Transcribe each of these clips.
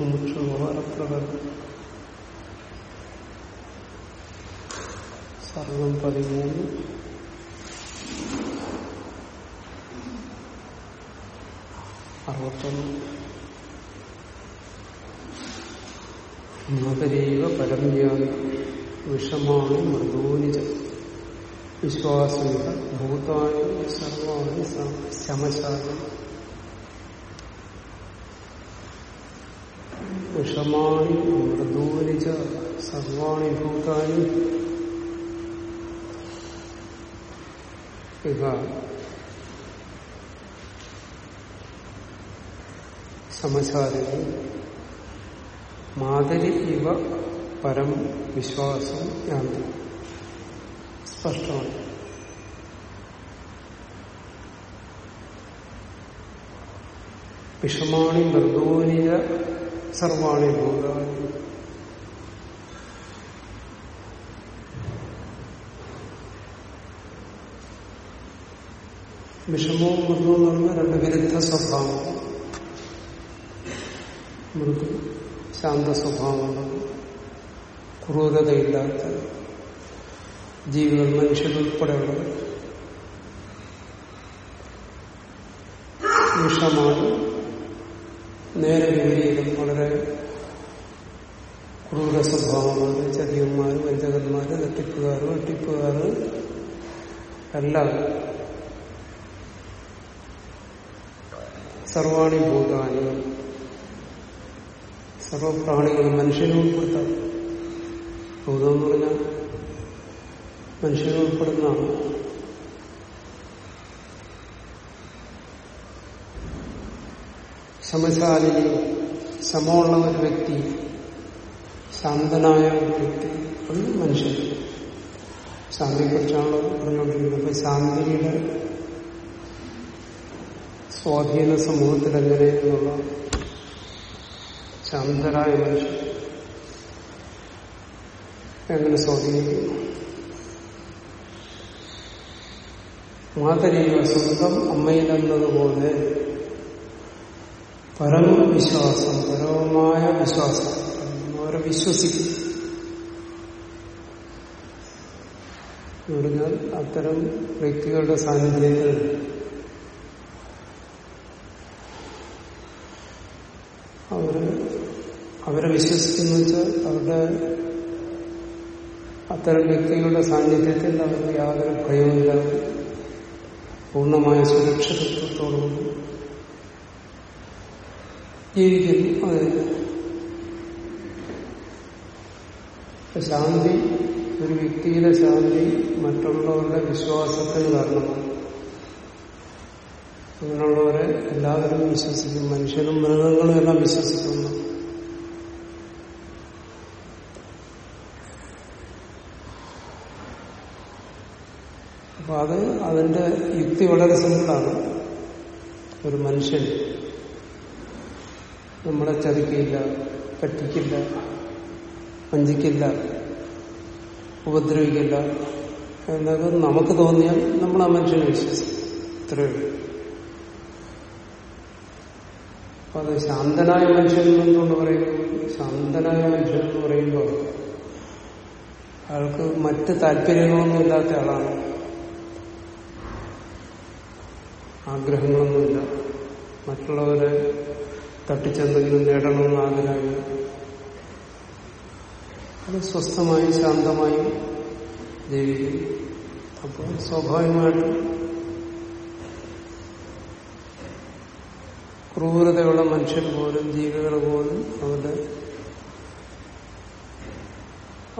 മുമുക്ഷു വ്യവഹാരപ്രകാരം സർവം പതിമൂന്ന്. അറുപത്തൊന്ന് മകരീവ പരമ്യാതി വിഷമാണ് മൃദൂനിജ വിശ്വാസമിക ഭൂതാനി സർവാണി ശമശാലി വിഷമാണി മൃദൂനിജ സർവാണി ഭൂതാനി ഇഹ സമചാരിണി മാതരി ഇവ പരം വിശ്വാസം യാന്തി സ്പഷ്ടമാണ്. വിഷമാണി മൃദൂനിയ സർവാണി ഭൂതാനി. വിഷമവും മൃദുവും എന്ന് പറഞ്ഞാൽ രണ്ട് വിരുദ്ധ സ്വഭാവം. മൃദു ശാന്ത സ്വഭാവമുള്ളത് ക്രൂരതയില്ലാത്ത ജീവികൾ മനുഷ്യരുൾപ്പെടെയുള്ളത് വിഷമാണ് നേരെ വിപരീതം. വളരെ ക്രൂര സ്വഭാവമാണ്. ചതിയന്മാർ വഞ്ചകന്മാർ തട്ടിപ്പുകാർ വെട്ടിപ്പുകാർ എല്ലാം സർവാണി ഭൂതാനി. സർവപ്രാണികളും മനുഷ്യനെ ഉൾപ്പെടുത്താം. ഭൂതം എന്ന് പറഞ്ഞാൽ മനുഷ്യനെ ഉൾപ്പെടുന്നതാണ് സമശാലിനി സമമുള്ള ഒരു വ്യക്തി ശാന്തനായ ഒരു വ്യക്തി അത് മനുഷ്യൻ ശാന്തിയെക്കുറിച്ചാണല്ലോ പറഞ്ഞുകൊണ്ടിരിക്കുന്നത്. അപ്പൊ ശാന്തിയുടെ സ്വാധീന സമൂഹത്തിൽ എങ്ങനെയെന്നുള്ള ശാന്തരായ മനുഷ്യൻ എങ്ങനെ സ്വാധീനിക്കുന്നു? മാതരീവ സ്വന്തം അമ്മയിലെന്നതുപോലെ പരം വിശ്വാസം പരമമായ വിശ്വാസം. അവരെ വിശ്വസിക്കും. പറഞ്ഞാൽ അത്തരം വ്യക്തികളുടെ സാന്നിധ്യത്തിൽ അവർ അവരെ വിശ്വസിക്കുന്ന വെച്ചാൽ അവരുടെ അത്തരം വ്യക്തികളുടെ സാന്നിധ്യത്തിൽ അവർക്ക് യാതൊരു ഭയവുമില്ലാതെ പൂർണമായ സുരക്ഷിതത്വത്തോടുകൂടി. ജീവിക്കുന്നു. അത്. ശാന്തി ഒരു വ്യക്തിയിലെ ശാന്തി മറ്റുള്ളവരുടെ വിശ്വാസത്തിന് കാരണമാണ് അങ്ങനെയുള്ളവരെ എല്ലാവരും വിശ്വസിക്കും. മനുഷ്യരും മൃഗങ്ങളും എല്ലാം വിശ്വസിക്കുന്നു. അപ്പൊ അത് അതിന്റെ യുക്തി വളരെ സിമ്പിളാണ്. ഒരു മനുഷ്യൻ നമ്മളെ ചതിക്കില്ല പറ്റിക്കില്ല വഞ്ചിക്കില്ല ഉപദ്രവിക്കില്ല. എന്നത് നമുക്ക് തോന്നിയാൽ നമ്മൾ ആ മനുഷ്യനെ വിശ്വസിക്കും. ഇത്രയേ അപ്പൊ അത് ശാന്തനായ മനുഷ്യൻ എന്നുകൊണ്ട് പറയുമ്പോൾ ശാന്തനായ മനുഷ്യൻ എന്ന് പറയുമ്പോൾ അയാൾക്ക് മറ്റ് താല്പര്യങ്ങളൊന്നും ഇല്ലാത്ത ആളാണ്. ആഗ്രഹങ്ങളൊന്നുമില്ല. മറ്റുള്ളവരെ തട്ടിച്ചെന്തെങ്കിലും നേടണമെന്ന് ആഗ്രഹമില്ല. അത് സ്വസ്ഥമായി ശാന്തമായി ജീവിക്കും. അപ്പോൾ സ്വാഭാവികമായിട്ടും ക്രൂരതയുള്ള മനുഷ്യർ പോലും ജീവികൾ പോലും അവരുടെ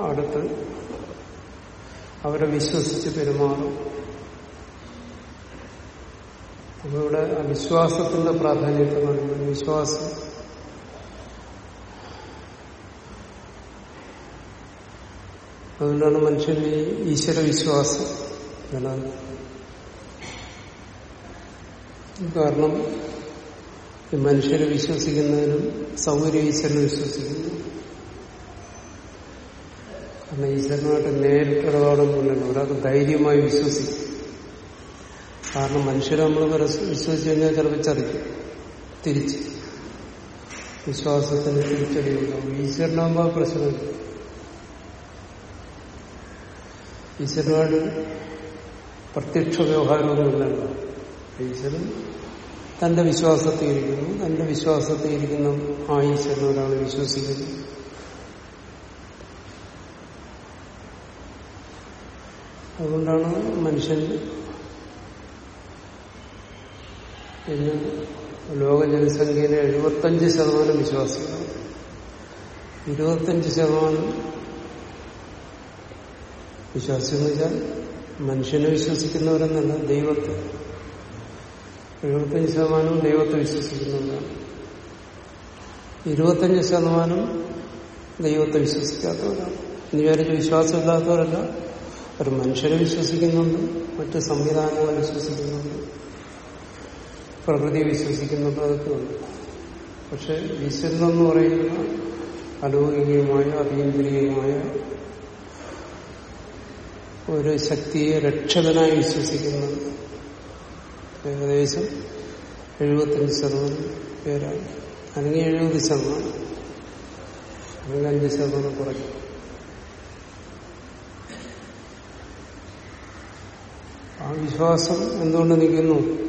അടുത്ത് അവരെ വിശ്വസിച്ച് പെരുമാറും. അപ്പൊ ഇവിടെ വിശ്വാസത്തിന്റെ പ്രാധാന്യത്തെ കാണുന്നത് വിശ്വാസം. അതുകൊണ്ടാണ് മനുഷ്യന്റെ ഈശ്വര വിശ്വാസം കാരണം ഈ മനുഷ്യരെ വിശ്വസിക്കുന്നതിനും സൗകര്യം ഈശ്വരനെ വിശ്വസിക്കുന്നു. കാരണം ഈശ്വരനുമായിട്ട് നേരിട്ട് ഇടപാടൊന്നുമില്ലല്ലോ ഒരാൾക്ക് ധൈര്യമായി വിശ്വസിക്കും കാരണം മനുഷ്യരെ നമ്മൾ വിശ്വസിച്ച് കഴിഞ്ഞാൽ ചിലപ്പോൾ ചതിക്കും. തിരിച്ച്. വിശ്വാസത്തിന് തിരിച്ചടിയുണ്ടാവും. ഈശ്വരനാകുമ്പോൾ പ്രശ്നമില്ല ഈശ്വരനാട് പ്രത്യക്ഷ വ്യവഹാരമൊന്നുമില്ലല്ലോ ഈശ്വരൻ തന്റെ വിശ്വാസത്തിൽ ഇരിക്കുന്നു. തന്റെ വിശ്വാസത്തിൽ ഇരിക്കുന്ന ആ ഈശ്വരനോടാണ് വിശ്വസിക്കുന്നത്. വിശ്വസിക്കുന്നു അതുകൊണ്ടാണ് മനുഷ്യൻ ഇന്ന് ലോക ജനസംഖ്യയിലെ എഴുപത്തഞ്ച് ശതമാനം വിശ്വാസികളാണ് ഇരുപത്തഞ്ച് ശതമാനം വിശ്വാസി എന്ന് വെച്ചാൽ മനുഷ്യനെ വിശ്വസിക്കുന്നവരെന്നല്ല ദൈവത്തെ എഴുപത്തഞ്ച് ശതമാനം ദൈവത്തെ വിശ്വസിക്കുന്നവരാണ് ഇരുപത്തഞ്ച് ശതമാനം ദൈവത്തെ വിശ്വസിക്കാത്തവരാണ് ഇനി വിചാരിച്ച് വിശ്വാസമില്ലാത്തവരല്ല ഒരു മനുഷ്യരെ വിശ്വസിക്കുന്നുണ്ട് മറ്റ് സംവിധാനങ്ങളെ വിശ്വസിക്കുന്നുണ്ട് പ്രകൃതിയെ വിശ്വസിക്കുന്നത് അതൊക്കെ ഉണ്ട്. പക്ഷെ ഈശ്വരനെന്ന് പറയുന്ന അലൗകികമായ അതീന്ദ്രിയമായ ഒരു ശക്തിയെ രക്ഷകനായി വിശ്വസിക്കുന്ന ഏകദേശം എഴുപത്തഞ്ച് ശതമാനം പേരാണ്. അല്ലെങ്കിൽ എഴുപത് ശതമാനം. അല്ലെങ്കിൽ അഞ്ച് ശതമാനം കുറയ്ക്കും. ആ വിശ്വാസം എന്തുകൊണ്ട് നിൽക്കുന്നു?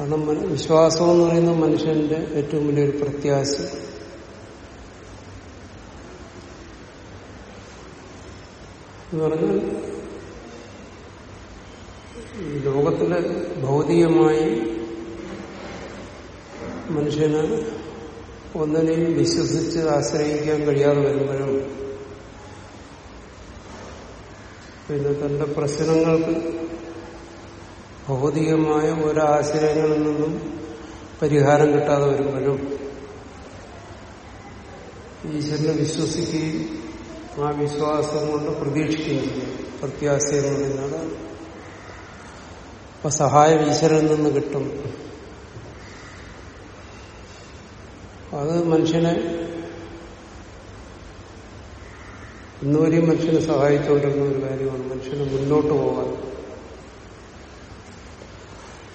കാരണം വിശ്വാസം എന്ന് പറയുന്നത് മനുഷ്യന്റെ ഏറ്റവും വലിയൊരു പ്രത്യാശ. എന്ന് പറഞ്ഞാൽ ലോകത്തിലെ ഭൗതികമായി മനുഷ്യന് ഒന്നിനെയും വിശ്വസിച്ച് ആശ്രയിക്കാൻ കഴിയാതെ വരുമ്പോഴും പിന്നെ തന്റെ പ്രശ്നങ്ങൾക്ക് ഭൗതികമായ ഓരോ ആശയങ്ങളിൽ നിന്നും പരിഹാരം കിട്ടാതെ വരുമ്പോഴും ഈശ്വരനെ വിശ്വസിക്കുകയും ആ വിശ്വാസം കൊണ്ട് പ്രതീക്ഷിക്കുകയും ചെയ്യും. പ്രത്യാശയം എന്ന് പറയുന്നത് അപ്പൊ സഹായം ഈശ്വരനിൽ നിന്ന് കിട്ടും. അത് മനുഷ്യനെ ഇന്നുവരെയും മനുഷ്യനെ സഹായിച്ചുകൊണ്ടിരുന്ന ഒരു കാര്യമാണ് മനുഷ്യന് മുന്നോട്ട് പോകാൻ.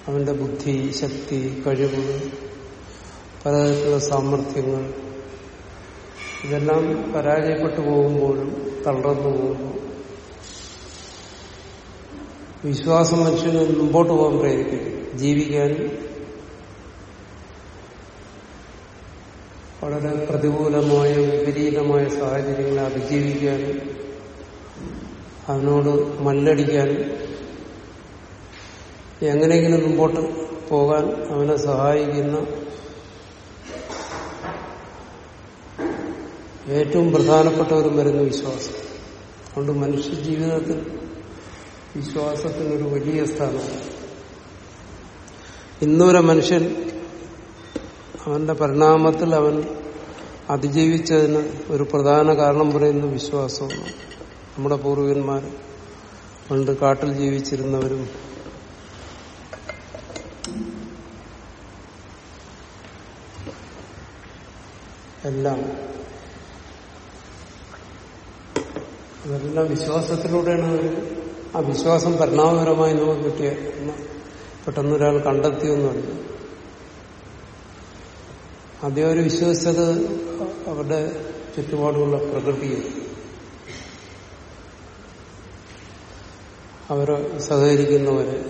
അവന്റെ ബുദ്ധി ശക്തി കഴിവ് പലതരത്തിലുള്ള സാമർഥ്യങ്ങൾ ഇതെല്ലാം പരാജയപ്പെട്ടു പോകുമ്പോഴും തളർന്നു പോകുമ്പോൾ വിശ്വാസം മനുഷ്യന് മുമ്പോട്ട് പോകാൻ പ്രേരിപ്പിക്കും ജീവിക്കാൻ വളരെ പ്രതികൂലമായ വിപരീതമായ സാഹചര്യങ്ങളെ അതിജീവിക്കാനും അതിനോട് മല്ലടിക്കാനും എങ്ങനെയെങ്കിലും മുമ്പോട്ട് പോകാൻ അവനെ സഹായിക്കുന്ന ഏറ്റവും പ്രധാനപ്പെട്ട ഒരു മരുന്ന് വിശ്വാസം. അതുകൊണ്ട് മനുഷ്യ ജീവിതത്തിൽ വിശ്വാസത്തിനൊരു വലിയ സ്ഥാനമാണ്. ഇന്നൊരു മനുഷ്യൻ അവന്റെ പരിണാമത്തിൽ അവൻ അതിജീവിച്ചതിന് ഒരു പ്രധാന കാരണം പറയുന്ന വിശ്വാസമാണ്. നമ്മുടെ പൂർവികന്മാർ പണ്ട് കാട്ടിൽ ജീവിച്ചിരുന്നവരും എല്ലാം. അതെല്ലാം വിശ്വാസത്തിലൂടെയാണ് അവർ ആ വിശ്വാസം പരിണാമപരമായി നമുക്ക് കിട്ടിയ ഒന്ന്. പെട്ടെന്ന് ഒരാൾ കണ്ടെത്തിയൊന്നുമല്ല ആദ്യം അവർ വിശ്വസിച്ചത് അവരുടെ ചുറ്റുപാടുള്ള പ്രകൃതിയെ അവരെ സഹകരിക്കുന്നവര്.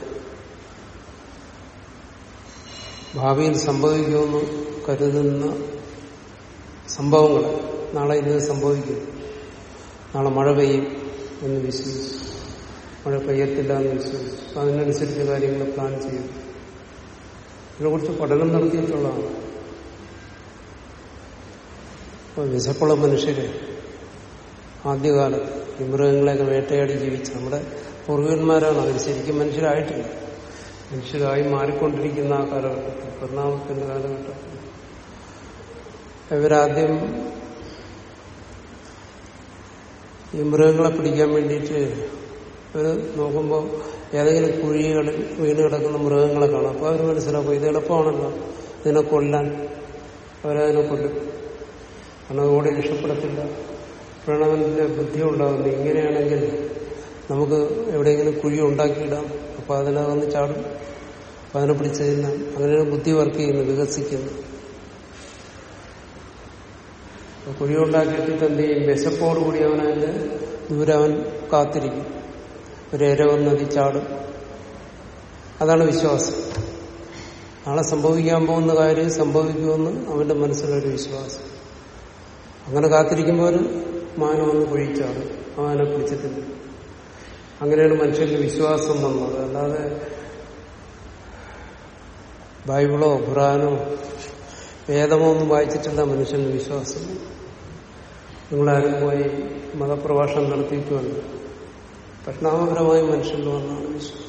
ഭാവിയിൽ സംഭവിക്കുമെന്ന് കരുതുന്ന സംഭവങ്ങൾ നാളെ ഇത് സംഭവിക്കും. നാളെ മഴ പെയ്യും എന്ന് വിശ്വസിച്ചു. മഴ പെയ്യത്തില്ല എന്ന് വിശ്വസിച്ചു. അപ്പൊ അതിനനുസരിച്ച് കാര്യങ്ങൾ പ്ലാൻ ചെയ്യും ഇതിനെക്കുറിച്ച് പഠനം നടത്തിയിട്ടുള്ളതാണ്. അപ്പൊ വിശപ്പുള്ള മനുഷ്യര് ആദ്യകാലത്ത് ഈ മൃഗങ്ങളെയൊക്കെ വേട്ടയാടി ജീവിച്ച നമ്മുടെ പൂർവികന്മാരാണ്. അവർ ശരിക്കും മനുഷ്യരായിട്ടില്ല. മനുഷ്യരായി മാറിക്കൊണ്ടിരിക്കുന്ന ആ കാലഘട്ടത്തിൽ പരിണാമത്തിന്റെ കാലഘട്ടത്തിൽ ഇവരാദ്യം ഈ മൃഗങ്ങളെ പിടിക്കാൻ വേണ്ടിയിട്ട് ഇവർ നോക്കുമ്പോൾ ഏതെങ്കിലും കുഴികൾ വീണ് കിടക്കുന്ന മൃഗങ്ങളെ കാണാം. അപ്പോൾ അവർ മനസ്സിലാക്കും ഇത് എളുപ്പമാണല്ലോ. ഇതിനെ കൊല്ലാൻ. അവരതിനെ കൊല്ലും. കാരണം അതുകൂടെ രക്ഷപ്പെടത്തില്ല. പ്രണവന്റെ ബുദ്ധി ഉണ്ടാകുന്നു ഇങ്ങനെയാണെങ്കിൽ നമുക്ക് എവിടെയെങ്കിലും കുഴി ഉണ്ടാക്കിയിടാം. അപ്പോൾ അതിനകന്ന് ചാടും. അപ്പൊ അതിനെ പിടിച്ചതിന് അങ്ങനെയാണ് ബുദ്ധി വർക്ക് ചെയ്യുന്നത് വികസിക്കുന്നത് അപ്പൊ കുഴി ഉണ്ടാക്കിയിട്ട് എന്ത് ചെയ്യും വിശപ്പോടുകൂടി അവൻ അതിന്റെ ദൂരെ അവൻ കാത്തിരിക്കും. ഒരു ഇര നദി ചാടും. അതാണ് വിശ്വാസം. നാളെ സംഭവിക്കാൻ പോകുന്ന കാര്യം സംഭവിക്കുമെന്ന് അവന്റെ മനസ്സിലൊരു വിശ്വാസം. അങ്ങനെ കാത്തിരിക്കുമ്പോൾ ഒരു മാനം വന്ന് കുഴിച്ചാണ് അവനെ പിടിച്ചിട്ടില്ല. അങ്ങനെയാണ് മനുഷ്യന്റെ വിശ്വാസം വന്നത്. അല്ലാതെ ബൈബിളോ ഖുറാനോ വേദമോ ഒന്നും വായിച്ചിട്ടില്ല മനുഷ്യന്റെ വിശ്വാസം. നിങ്ങളാരും പോയി മതപ്രഭാഷണം നടത്തിയിട്ടുമല്ല. പരിണാമപരമായി മനുഷ്യന്റെ വന്നാണ് വിശ്വാസം.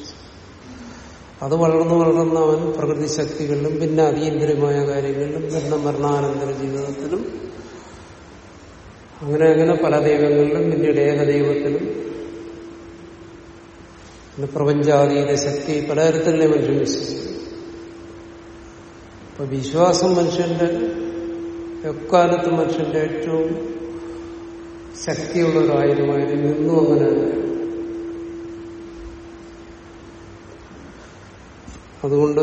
അത് വളർന്നു വളർന്ന അവൻ പ്രകൃതി ശക്തികളിലും പിന്നെ അതീന്ദ്രിയമായ കാര്യങ്ങളിലും പിന്നെ മരണാനന്തര ജീവിതത്തിലും അങ്ങനെ അങ്ങനെ പല ദൈവങ്ങളിലും പിന്നീട് ഏകദൈവത്തിലും പിന്നെ പ്രപഞ്ചാതീത ശക്തി പലതരത്തിലെ മനുഷ്യൻ വിശ്വസിക്കും അപ്പൊ വിശ്വാസം മനുഷ്യന്റെ എക്കാലത്തും മനുഷ്യന്റെ ഏറ്റവും ശക്തിയുള്ള ഒരു ആയുധമായിരുന്നു അങ്ങനെ അതുകൊണ്ട്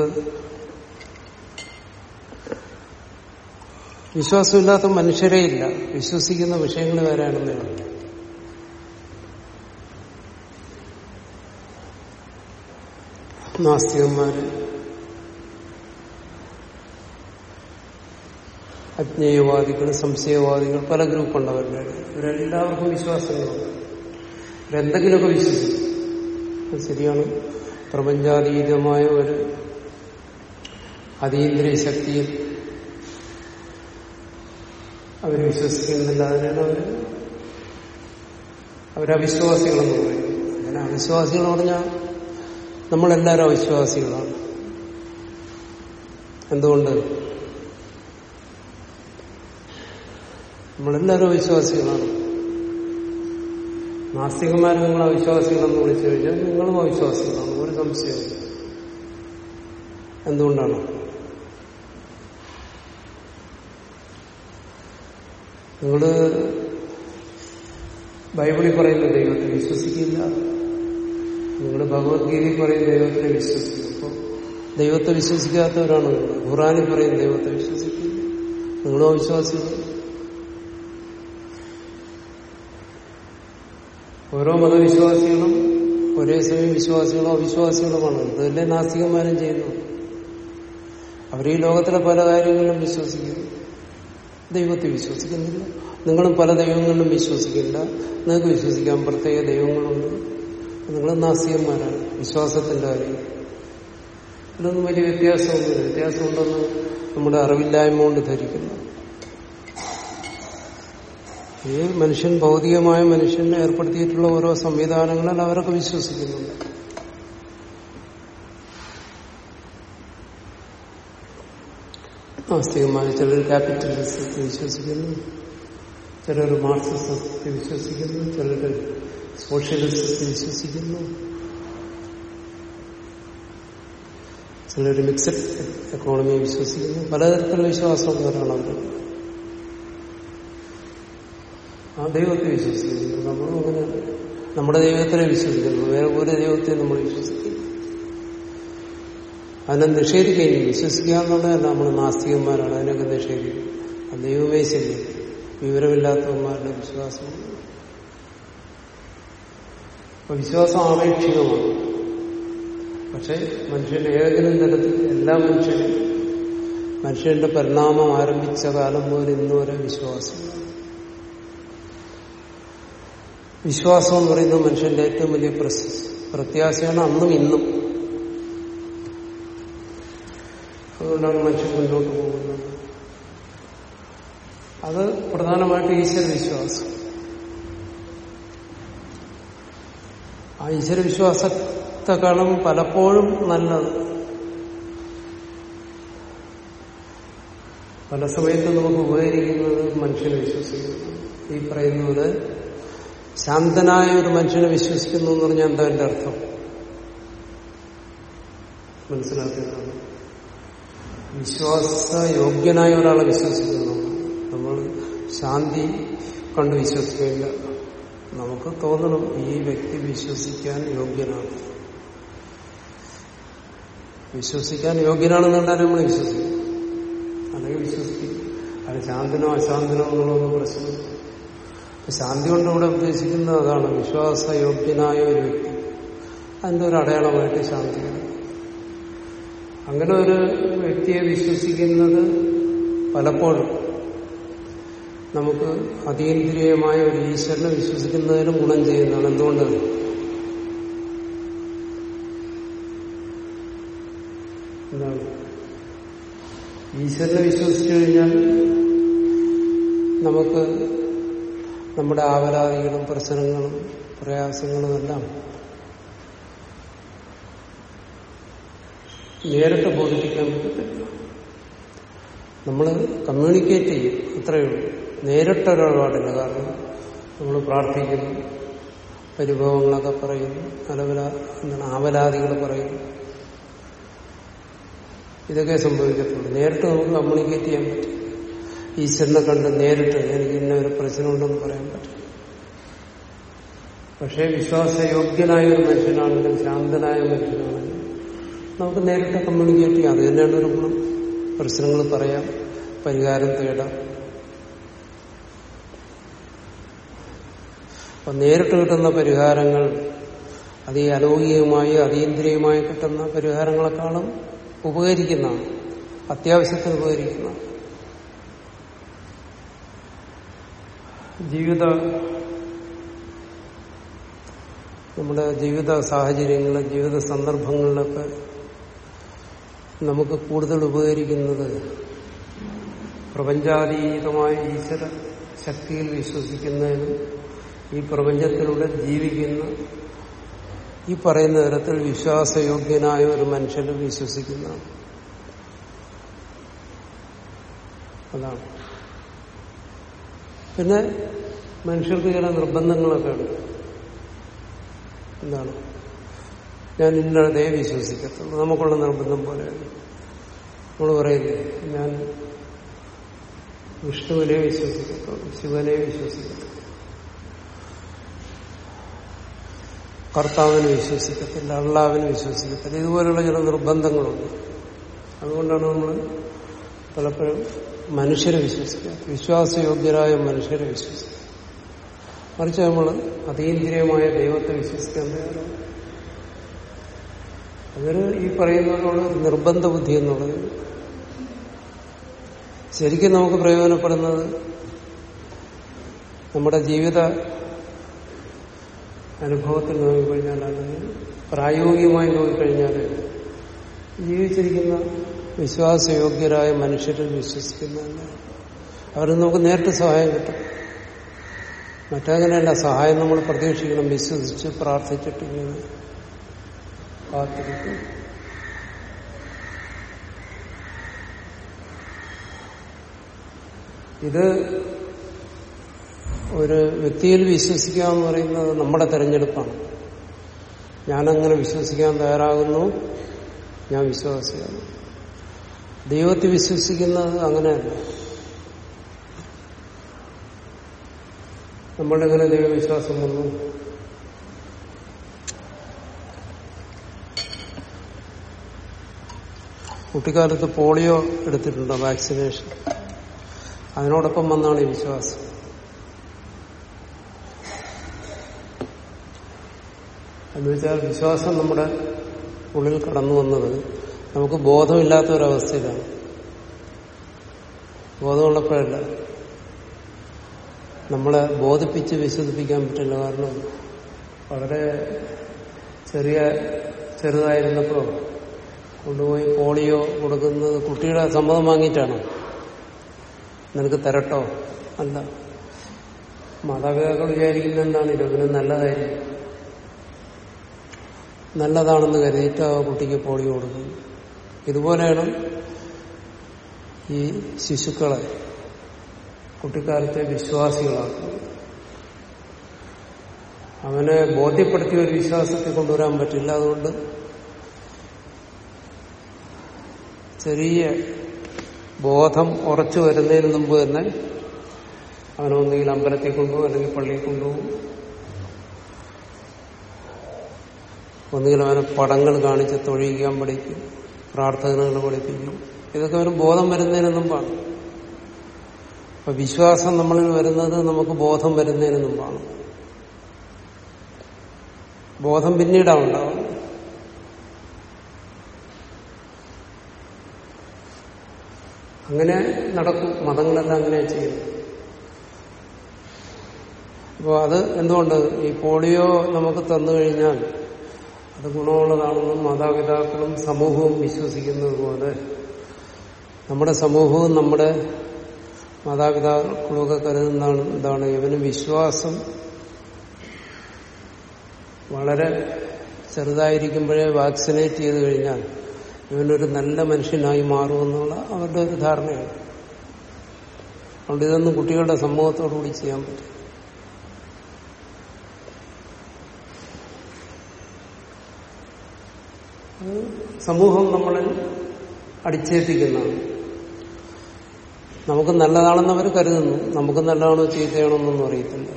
വിശ്വാസമില്ലാത്ത മനുഷ്യരേ ഇല്ല. വിശ്വസിക്കുന്ന വിഷയങ്ങൾ വരാണെന്നേ ഉള്ളൂ. നാസ്തികന്മാര് അജ്ഞേയവാദികൾ സംശയവാദികൾ പല ഗ്രൂപ്പുണ്ട് അവരുടെ. ഇവരെല്ലാവർക്കും വിശ്വാസങ്ങളുണ്ട്. ഇവരെന്തെങ്കിലുമൊക്കെ വിശ്വസിക്കും. അത് ശരിയാണ്. പ്രപഞ്ചാതീതമായ ഒരു അതീന്ദ്രിയ ശക്തിയിൽ അവർ വിശ്വസിക്കുന്നില്ല. അതിനാണ് അവർ അവരവിശ്വാസികളെന്ന് പറയും അങ്ങനെ അവിശ്വാസികൾ പറഞ്ഞാൽ നമ്മളെല്ലാവരും അവിശ്വാസികളാണ്. എന്തുകൊണ്ട്? നമ്മളെല്ലാവരും അവിശ്വാസികളാണ് നാസ്തികന്മാരെ നിങ്ങൾ അവിശ്വാസികളെന്ന് വിളിച്ചു കഴിഞ്ഞാൽ നിങ്ങളും അവിശ്വാസികളാണ്. ഒരു സംശയവും എന്തുകൊണ്ടാണ്? നിങ്ങൾ ബൈബിളിൽ പറയുന്ന ദൈവത്തെ വിശ്വസിക്കില്ല. നിങ്ങൾ ഭഗവത്ഗീതയിൽ പറയുന്ന ദൈവത്തിനെ വിശ്വസിക്കും അപ്പോൾ ദൈവത്തെ വിശ്വസിക്കാത്തവരാണ് നിങ്ങൾ. ഖുറാനിൽ പറയുന്ന ദൈവത്തെ വിശ്വസിക്കില്ല. നിങ്ങളും അവിശ്വാസികൾ ഓരോ മതവിശ്വാസികളും ഒരേ സമയം വിശ്വാസികളോ അവിശ്വാസികളുമാണ് ഇതല്ലേ നാസ്തികന്മാരും ചെയ്യുന്നു. അവർ ഈ ലോകത്തിലെ പല കാര്യങ്ങളിലും വിശ്വസിക്കുന്നു. ദൈവത്തെ വിശ്വസിക്കുന്നില്ല. നിങ്ങളും പല ദൈവങ്ങളിലും വിശ്വസിക്കില്ല. നിങ്ങൾക്ക് വിശ്വസിക്കാൻ പ്രത്യേക ദൈവങ്ങളുണ്ട്. നിങ്ങൾ നാസ്തികന്മാരാണ്. വിശ്വാസത്തിന്റെ കാര്യം ഇതൊന്നും വലിയ വ്യത്യാസമൊന്നുമില്ല. വ്യത്യാസമുണ്ടെന്ന് നമ്മുടെ അറിവില്ലായ്മ കൊണ്ട് ധരിക്കുന്നു. ഈ മനുഷ്യൻ ഭൗതികമായ മനുഷ്യനെ ഏർപ്പെടുത്തിയിട്ടുള്ള ഓരോ സംവിധാനങ്ങളിൽ അവരൊക്കെ വിശ്വസിക്കുന്നുണ്ട്. നാസ്തികന്മാർ ചിലർ ക്യാപിറ്റലിസത്തിൽ വിശ്വസിക്കുന്നു ചിലർ മാർക്സിസത്തിൽ വിശ്വസിക്കുന്നു ചിലർ സോഷ്യലിസത്തിൽ വിശ്വസിക്കുന്നു ചിലർ മിക്സഡ് എക്കോണമിയെ വിശ്വസിക്കുന്നു. പലതരത്തിലുള്ള വിശ്വാസമുള്ളവരാണ് അവർ ആ ദൈവത്തെ വിശ്വസിക്കുന്നു. നമ്മളും അങ്ങനെ നമ്മുടെ ദൈവത്തിനെ വിശ്വസിക്കുന്നു. വേറെ ഒരു ദൈവത്തെ നമ്മൾ വിശ്വസിക്കുന്നു അതിനെ നിഷേധിക്കുകയും വിശ്വസിക്കുക നമ്മൾ നാസ്തികന്മാരാണ്. അതിനൊക്കെ നിഷേധിക്കും. ആ ദൈവമേ ശരി വിവരമില്ലാത്തവന്മാരുടെ വിശ്വാസം അപ്പൊ വിശ്വാസം ആപേക്ഷികമാണ്. പക്ഷെ മനുഷ്യന്റെ ഏതെങ്കിലും തരത്തിൽ എല്ലാ മനുഷ്യനും മനുഷ്യന്റെ പരിണാമം ആരംഭിച്ച കാലം മുതൽ ഇന്നുവരെ വിശ്വാസം വിശ്വാസം എന്ന് പറയുന്നത് മനുഷ്യന്റെ ഏറ്റവും വലിയ പ്രത്യാശയാണ് അന്നും ഇന്നും. അതുകൊണ്ടാണ് മനുഷ്യൻ മുന്നോട്ട് പോകുന്നത്. അത് പ്രധാനമായിട്ട് ഈശ്വര വിശ്വാസം. ആ ഈശ്വര വിശ്വാസത്തെക്കാളും പലപ്പോഴും നല്ലത്. പല സമയത്തും നമുക്ക് ഉപകരിക്കുന്നത് മനുഷ്യനെ വിശ്വസിക്കുന്നു. ഈ പറയുന്നത് ശാന്തനായ ഒരു മനുഷ്യനെ വിശ്വസിക്കുന്നു എന്ന് പറഞ്ഞാൽ എന്താ എന്റെ അർത്ഥം? മനസ്സിലാക്കിയതാണ്. വിശ്വാസയോഗ്യനായ ഒരാളെ വിശ്വസിക്കുന്നു. നമ്മൾ ശാന്തി കണ്ട് വിശ്വസിക്കില്ല നമുക്ക് തോന്നണം ഈ വ്യക്തി വിശ്വസിക്കാൻ യോഗ്യനാണ്. വിശ്വസിക്കാൻ യോഗ്യനാണെന്ന് കണ്ടാൽ നമ്മൾ വിശ്വസിക്കും. അല്ലെങ്കിൽ വിശ്വസിക്കും. അത് ശാന്തനോ അശാന്തനോ എന്നുള്ളതൊന്നും പ്രശ്നമില്ല. ശാന്തി കൊണ്ട് ഇവിടെ ഉദ്ദേശിക്കുന്നത് അതാണ് വിശ്വാസയോഗ്യനായ ഒരു വ്യക്തി. അതിന്റെ ഒരു അടയാളമായിട്ട് ശാന്തി. അങ്ങനെ ഒരു വ്യക്തിയെ വിശ്വസിക്കുന്നത് പലപ്പോഴും നമുക്ക് അതീന്ദ്രിയമായ ഒരു ഈശ്വരനെ വിശ്വസിക്കുന്നതിന് ഗുണം ചെയ്യുന്നതാണ്. എന്തുകൊണ്ട്? എന്താണ്? ഈശ്വരനെ വിശ്വസിച്ചു കഴിഞ്ഞാൽ നമുക്ക് നമ്മുടെ ആവലാതികളും പ്രശ്നങ്ങളും പ്രയാസങ്ങളും എല്ലാം നേരിട്ട് ബോധിപ്പിക്കാൻ പറ്റത്തില്ല. നമ്മൾ കമ്മ്യൂണിക്കേറ്റ് ചെയ്യും അത്രയേ ഉള്ളൂ. നേരിട്ടൊരിടപാടില്ല കാരണം നമ്മൾ പ്രാർത്ഥിക്കുന്നു പരിഭവങ്ങളൊക്കെ പറയുന്നു അലവല എന്താണ് പറയുന്നു. ഇതൊക്കെ സംഭവിക്കത്തുള്ളൂ. നേരിട്ട് നമുക്ക് കമ്മ്യൂണിക്കേറ്റ് ചെയ്യാൻ പറ്റും ഈശ്വരനെ കണ്ട് നേരിട്ട് എനിക്ക് ഇന്ന ഒരു പ്രശ്നമുണ്ടെന്ന് പറയാൻ പറ്റും പക്ഷേ വിശ്വാസയോഗ്യനായ ഒരു മനുഷ്യനാണെങ്കിലും ശാന്തനായ മനുഷ്യനാണെങ്കിലും നമുക്ക് നേരിട്ട് കമ്മ്യൂണിക്കേറ്റ് ചെയ്യാം. അത് തന്നെയാണ് ഒരു ഗുണം. പ്രശ്നങ്ങൾ പറയാം പരിഹാരം തേടാം. അപ്പൊ നേരിട്ട് കിട്ടുന്ന പരിഹാരങ്ങൾ അത് ഈ അലൗകികമായി അതീന്ദ്രിയമായി കിട്ടുന്ന പരിഹാരങ്ങളെക്കാളും ഉപകരിക്കുന്നതാണ്. അത്യാവശ്യത്തിന് ഉപകരിക്കുന്നതാണ്. ജീവിത നമ്മുടെ ജീവിത സാഹചര്യങ്ങൾ ജീവിത സന്ദർഭങ്ങളിലൊക്കെ നമുക്ക് കൂടുതൽ ഉപകരിക്കുന്നത് പ്രപഞ്ചാതീതമായ ഈശ്വര ശക്തിയിൽ വിശ്വസിക്കുന്നതിനും ഈ പ്രപഞ്ചത്തിലൂടെ ജീവിക്കുന്ന ഈ പറയുന്ന തരത്തിൽ വിശ്വാസയോഗ്യനായ ഒരു മനുഷ്യന് വിശ്വസിക്കുന്നതാണ്. അതാണ്. പിന്നെ മനുഷ്യർക്ക് ചില നിർബന്ധങ്ങളൊക്കെ ഉണ്ട്. എന്താണ്? ഞാൻ ഇന്നതേ വിശ്വസിക്കത്തുള്ളൂ. നമുക്കുള്ള നിർബന്ധം പോലെയാണ് നമ്മൾ പറയില്ലേ ഞാൻ വിഷ്ണുവിനെ വിശ്വസിക്കത്തുള്ളൂ ശിവനെ വിശ്വസിക്കത്തുള്ളൂ. കർത്താവിനെ വിശ്വസിക്കത്തില്ല അള്ളാവിനെ വിശ്വസിക്കത്തില്ല. ഇതുപോലുള്ള ചില നിർബന്ധങ്ങളുണ്ട്. അതുകൊണ്ടാണ് നമ്മൾ പലപ്പോഴും മനുഷ്യരെ വിശ്വസിക്കുക. വിശ്വാസയോഗ്യരായ മനുഷ്യരെ വിശ്വസിക്കുക. മറിച്ച് നമ്മൾ അതീന്ദ്രിയമായ ദൈവത്തെ വിശ്വസിക്കാൻ തയ്യാറാണ് അതൊരു ഈ പറയുന്നതിനുള്ള നിർബന്ധ ബുദ്ധി എന്നുള്ളത്. ശരിക്കും നമുക്ക് പ്രയോജനപ്പെടുന്നത് നമ്മുടെ ജീവിത അനുഭവത്തിൽ നോക്കിക്കഴിഞ്ഞാൽ അല്ലെങ്കിൽ പ്രായോഗികമായി നോക്കിക്കഴിഞ്ഞാൽ ജീവിച്ചിരിക്കുന്ന വിശ്വാസയോഗ്യരായ മനുഷ്യരിൽ വിശ്വസിക്കുന്നതല്ല. അവരിൽ നമുക്ക് നേരിട്ട് സഹായം കിട്ടും. മറ്റങ്ങനെയല്ല സഹായം നമ്മൾ പ്രതീക്ഷിക്കണം വിശ്വസിച്ച് പ്രാർത്ഥിച്ചിട്ട് ഇങ്ങനെ കാത്തിരിക്കും. ഇത് ഒരു വ്യക്തിയിൽ വിശ്വസിക്കുക എന്ന് പറയുന്നത് നമ്മുടെ തെരഞ്ഞെടുപ്പാണ്. ഞാനങ്ങനെ വിശ്വസിക്കാൻ തയ്യാറാകുന്നു. ഞാൻ വിശ്വാസിയാണ്. ദൈവത്തെ വിശ്വസിക്കുന്നത് അങ്ങനെയല്ല. നമ്മളെങ്ങനെ ദൈവവിശ്വാസം വന്നു. കുട്ടിക്കാലത്ത് പോളിയോ എടുത്തിട്ടുണ്ടോ വാക്സിനേഷൻ? അതിനോടൊപ്പം വന്നാണ് ഈ വിശ്വാസം. എന്നുവെച്ചാൽ വിശ്വാസം നമ്മുടെ ഉള്ളിൽ കടന്നു വന്നത് നമുക്ക് ബോധമില്ലാത്ത ഒരവസ്ഥയിലാണ് ബോധമുള്ളപ്പോഴല്ല. നമ്മളെ ബോധിപ്പിച്ച് വിശ്വസിപ്പിക്കാൻ പറ്റില്ല. കാരണം വളരെ ചെറിയ ചെറുതായിരുന്നപ്പോ കൊണ്ടുപോയി പോളിയോ കൊടുക്കുന്നത് കുട്ടിയുടെ സമ്മതം വാങ്ങിയിട്ടാണ്. നിനക്ക് തരട്ടോ? അല്ല. മാതാപിതാക്കൾ വിചാരിക്കുന്ന എന്താണ്? ഇരുപതിന് നല്ലതായിരിക്കും. നല്ലതാണെന്ന് കരുതിയിട്ട് ആ കുട്ടിക്ക് പോളിയോ കൊടുക്കുന്നു ഇതുപോലെയാണ് ഈ ശിശുക്കളെ കുട്ടിക്കാലത്തെ വിശ്വാസികളാക്കുന്നത് അവനെ ബോധ്യപ്പെടുത്തിയ ഒരു വിശ്വാസത്തെ കൊണ്ടുവരാൻ പറ്റില്ല. അതുകൊണ്ട് ചെറിയ ബോധം ഉറച്ചു വരുന്നതിന് മുമ്പ് തന്നെ അവനെ ഒന്നുകിൽ അമ്പലത്തിൽ കൊണ്ടുപോകും അല്ലെങ്കിൽ പള്ളിയിൽ കൊണ്ടുപോകും. ഒന്നുകിൽ അവനെ പടങ്ങൾ കാണിച്ച് തൊഴിയിക്കാൻ പഠിക്കും. പ്രാർത്ഥനകൾ പഠിപ്പിക്കും ഇതൊക്കെ ഒരു ബോധം വരുന്നതിന് മുമ്പാണ്. അപ്പൊ വിശ്വാസം നമ്മളിൽ വരുന്നത് നമുക്ക് ബോധം വരുന്നതിന് മുമ്പാണ്. ബോധം പിന്നീടാണ് ഉണ്ടാവുന്നത് അങ്ങനെ നടക്കും. മതങ്ങളെല്ലാം അങ്ങനെ ചെയ്യുന്നു അപ്പോൾ അത് എന്തുകൊണ്ട്? ഈ പോളിയോ നമുക്ക് തന്നു കഴിഞ്ഞാൽ അത് ഗുണമുള്ളതാണെന്നും മാതാപിതാക്കളും സമൂഹവും വിശ്വസിക്കുന്നത് പോലെ നമ്മുടെ സമൂഹവും നമ്മുടെ മാതാപിതാക്കളുമൊക്കെ കരുതുന്നതാണ് എന്താണ് ഇവന് വിശ്വാസം വളരെ ചെറുതായിരിക്കുമ്പോഴേ വാക്സിനേറ്റ് ചെയ്ത് കഴിഞ്ഞാൽ ഇവനൊരു നല്ല മനുഷ്യനായി മാറുമെന്നുള്ള അവരുടെ ഒരു ധാരണയാണ്. അതുകൊണ്ട് ഇതൊന്നും കുട്ടികളുടെ സമൂഹത്തോടുകൂടി ചെയ്യാൻ പറ്റും സമൂഹം നമ്മളിൽ അടിച്ചേൽപ്പിക്കുന്നതാണ്. നമുക്ക് നല്ലതാണെന്ന് അവർ കരുതുന്നു നമുക്ക് നല്ലതാണോ ചീത്തയാണോന്നൊന്നും അറിയത്തില്ല.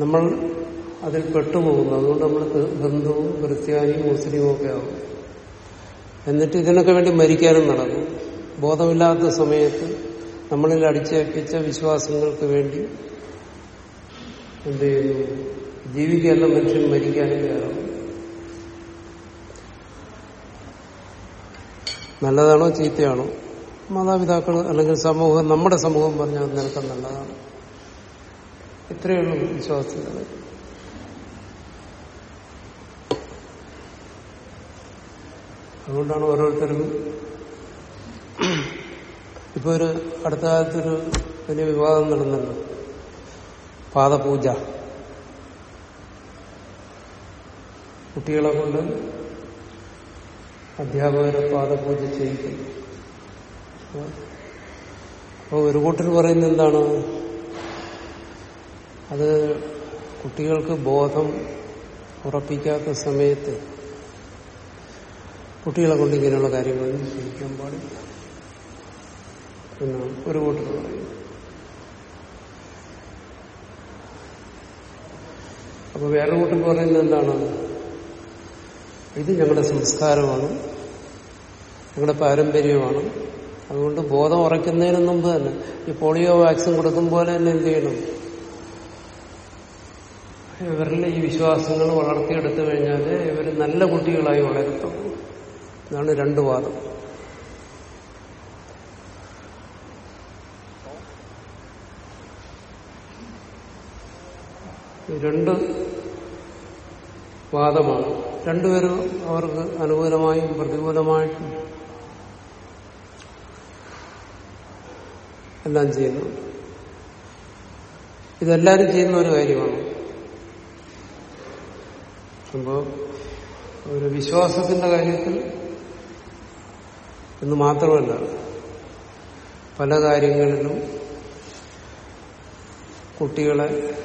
നമ്മൾ അതിൽ പെട്ടുപോകുന്നു. അതുകൊണ്ട് നമ്മൾ ബന്ധുവും ക്രിസ്ത്യാനിയും മുസ്ലിമും ഒക്കെ ആവും. എന്നിട്ട് ഇതിനൊക്കെ വേണ്ടി മരിക്കാനും നടക്കും ബോധമില്ലാത്ത സമയത്ത് നമ്മളിൽ അടിച്ചേൽപ്പിച്ച വിശ്വാസങ്ങൾക്ക് വേണ്ടി എന്ത് ചെയ്യുന്നു? ജീവിക്കാനുള്ള മനുഷ്യൻ മരിക്കാനും കയറും നല്ലതാണോ ചീത്തയാണോ? മാതാപിതാക്കൾ അല്ലെങ്കിൽ സമൂഹം നമ്മുടെ സമൂഹം പറഞ്ഞാൽ നിനക്ക് നല്ലതാണ്. ഇത്രയേ ഉള്ളൂ അതുകൊണ്ടാണ് ഓരോരുത്തരും ഇപ്പൊ ഒരു അടുത്ത കാലത്തൊരു വലിയ വിവാദം നടന്നുണ്ട് പാദപൂജ. കുട്ടികളെ കൊണ്ട് അധ്യാപകരെ പാദപൂജ ചെയ്യിക്കും. അപ്പോൾ ഒരു കൂട്ടർ പറയുന്നത് എന്താണ്? അത് കുട്ടികൾക്ക് ബോധം ഉറപ്പിക്കാത്ത സമയത്ത് കുട്ടികളെ കൊണ്ട് ഇങ്ങനെയുള്ള കാര്യങ്ങളൊന്നും ചെയ്യിക്കാൻ പാടില്ല എന്നാണ് ഒരു കൂട്ടർ പറയുന്നത്. അപ്പൊ വേറെ കൂട്ടർ പറയുന്നത് എന്താണ്? ഇത് ഞങ്ങളുടെ സംസ്കാരമാണ്. ഞങ്ങളുടെ പാരമ്പര്യമാണ്. അതുകൊണ്ട് ബോധം ഉറയ്ക്കുന്നതിന് മുമ്പ് തന്നെ ഈ പോളിയോ വാക്സിൻ കൊടുക്കും പോലെ തന്നെ എന്ത് ചെയ്യണം? ഇവരിലെ ഈ വിശ്വാസങ്ങൾ വളർത്തിയെടുത്തു കഴിഞ്ഞാൽ ഇവർ നല്ല കുട്ടികളായി വളരത്തുള്ളൂ. ഇതാണ് രണ്ട് വാദം. രണ്ട് വാദമാണ്. രണ്ടുപേരും അവർക്ക് അനുകൂലമായും പ്രതികൂലമായിട്ടും എല്ലാം ചെയ്യുന്നു. ഇതെല്ലാവരും ചെയ്യുന്ന ഒരു കാര്യമാണ്. അപ്പോ ഒരു വിശ്വാസത്തിന്റെ കാര്യത്തിൽ എന്ന് മാത്രമല്ല പല കാര്യങ്ങളിലും കുട്ടികളെ